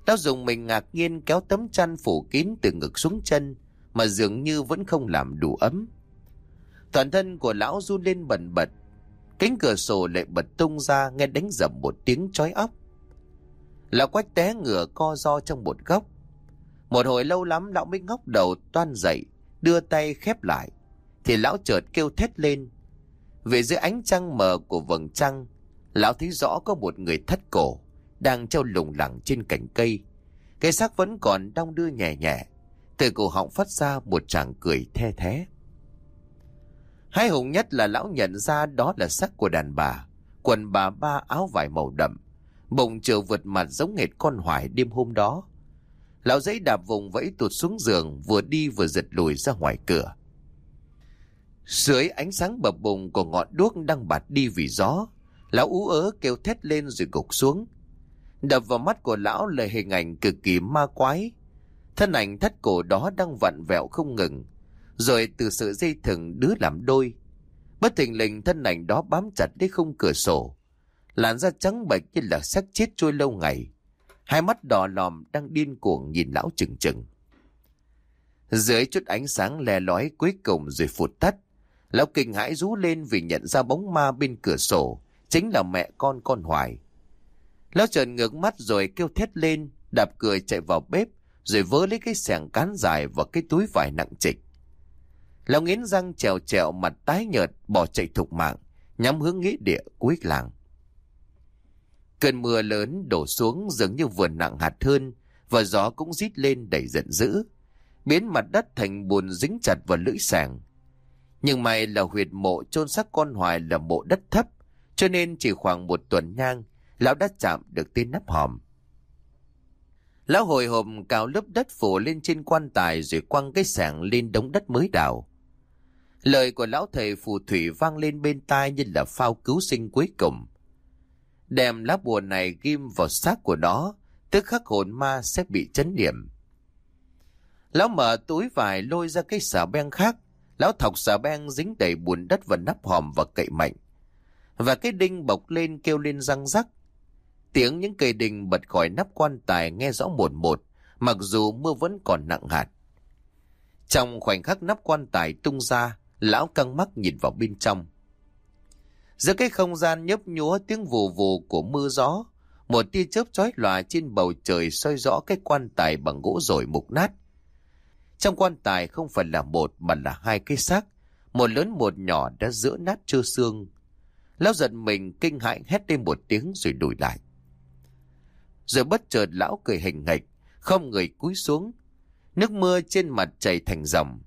Lão dùng mình ngạc nhiên kéo tấm chăn phủ kín từ ngực xuống chân mà dường như vẫn không làm đủ ấm. Toàn thân của lão run lên bần bật, cánh cửa sổ lại bật tung ra nghe đánh dầm một tiếng chói óc. Lão quách té ngửa co do trong một góc. Một hồi lâu lắm lão mới ngóc đầu toan dậy, đưa tay khép lại. Thì lão chợt kêu thét lên. Về dưới ánh trăng mờ của vầng trăng, lão thấy rõ có một người thất cổ, đang treo lủng lẳng trên cành cây. Cái xác vẫn còn đong đưa nhẹ nhẹ, từ cổ họng phát ra một tràng cười the thế. Hai hùng nhất là lão nhận ra đó là xác của đàn bà, quần bà ba áo vải màu đậm, bụng trở vượt mặt giống hệt con hoài đêm hôm đó. Lão giấy đạp vùng vẫy tụt xuống giường, vừa đi vừa giật lùi ra ngoài cửa. Dưới ánh sáng bập bùng của ngọn đuốc đang bạt đi vì gió, lão ú ớ kêu thét lên rồi gục xuống. Đập vào mắt của lão là hình ảnh cực kỳ ma quái. Thân ảnh thất cổ đó đang vặn vẹo không ngừng, rồi từ sự dây thừng đứa làm đôi. Bất thình lình thân ảnh đó bám chặt đến khung cửa sổ. Làn da trắng bệch như là xác chết trôi lâu ngày. Hai mắt đỏ lòm đang điên cuồng nhìn lão chừng chừng. Dưới chút ánh sáng lè lói cuối cùng rồi phụt tắt. Lão kinh hãi rú lên vì nhận ra bóng ma bên cửa sổ. Chính là mẹ con con hoài. Lão trợn ngược mắt rồi kêu thét lên, đạp cười chạy vào bếp, rồi vớ lấy cái sẻng cán dài và cái túi vải nặng trịch. Lão nghiến răng trèo trèo mặt tái nhợt bỏ chạy thục mạng, nhắm hướng nghĩa địa cuối làng. Cơn mưa lớn đổ xuống dường như vừa nặng hạt hơn và gió cũng rít lên đầy giận dữ, biến mặt đất thành bùn dính chặt vào lưỡi sàng. Nhưng may là huyệt mộ chôn xác con hoài là mộ đất thấp, cho nên chỉ khoảng một tuần nhang, lão đã chạm được tên nắp hòm. Lão hồi hộp cào lớp đất phủ lên trên quan tài rồi quăng cái sàng lên đống đất mới đào. Lời của lão thầy phù thủy vang lên bên tai như là phao cứu sinh cuối cùng. Đem lá bùa này ghim vào xác của nó, tức khắc hồn ma sẽ bị chấn điểm. Lão mở túi vải lôi ra cái xà beng khác, lão thọc xà beng dính đầy bùn đất và nắp hòm và cậy mạnh. Và cái đinh bọc lên kêu lên răng rắc. Tiếng những cây đinh bật khỏi nắp quan tài nghe rõ một một, mặc dù mưa vẫn còn nặng hạt. Trong khoảnh khắc nắp quan tài tung ra, lão căng mắt nhìn vào bên trong. Giữa cái không gian nhấp nhúa tiếng vù vù của mưa gió, một tia chớp chói lòa trên bầu trời soi rõ cái quan tài bằng gỗ rồi mục nát. Trong quan tài không phải là một mà là hai cái xác, một lớn một nhỏ đã giữa nát trơ xương. Lão giật mình kinh hãi hét lên một tiếng rồi đùi lại. Rồi bất chợt lão cười hình hạch, không người cúi xuống. Nước mưa trên mặt chảy thành dòng.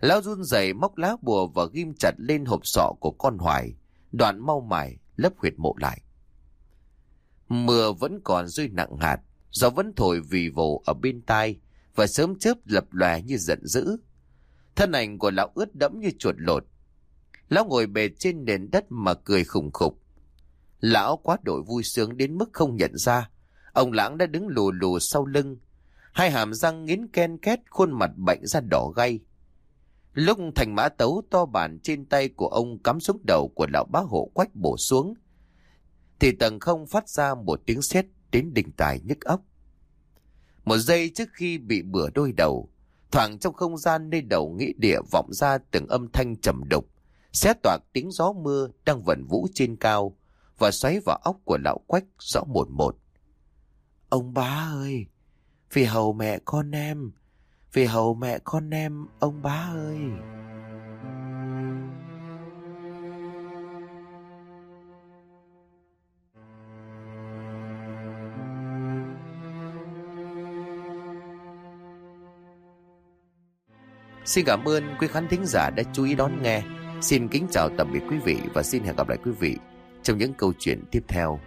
Lão run rẩy móc lá bùa và ghim chặt lên hộp sọ của con hoài, đoạn mau mải lấp huyệt mộ lại. Mưa vẫn còn rơi nặng hạt, gió vẫn thổi vì vồ ở bên tai và sớm chớp lập lòe như giận dữ. Thân ảnh của lão ướt đẫm như chuột lột. Lão ngồi bệt trên nền đất mà cười khủng khục. Lão quá đổi vui sướng đến mức không nhận ra. Ông lãng đã đứng lù lù sau lưng. Hai hàm răng nghiến ken két khuôn mặt bệnh ra đỏ gay. Lúc thành mã tấu to bản trên tay của ông cắm xuống đầu của lão bá hộ quách bổ xuống, thì tầng không phát ra một tiếng sét đến đỉnh tài nhức óc. Một giây trước khi bị bửa đôi đầu, thoảng trong không gian nơi đầu nghĩ địa vọng ra từng âm thanh trầm đục, xé toạc tiếng gió mưa đang vẩn vũ trên cao và xoáy vào óc của lão quách rõ một một. Ông bá ơi, vì hầu mẹ con em, vì hầu mẹ con em, ông bá ơi. Xin cảm ơn quý khán thính giả đã chú ý đón nghe. Xin kính chào tạm biệt quý vị và xin hẹn gặp lại quý vị trong những câu chuyện tiếp theo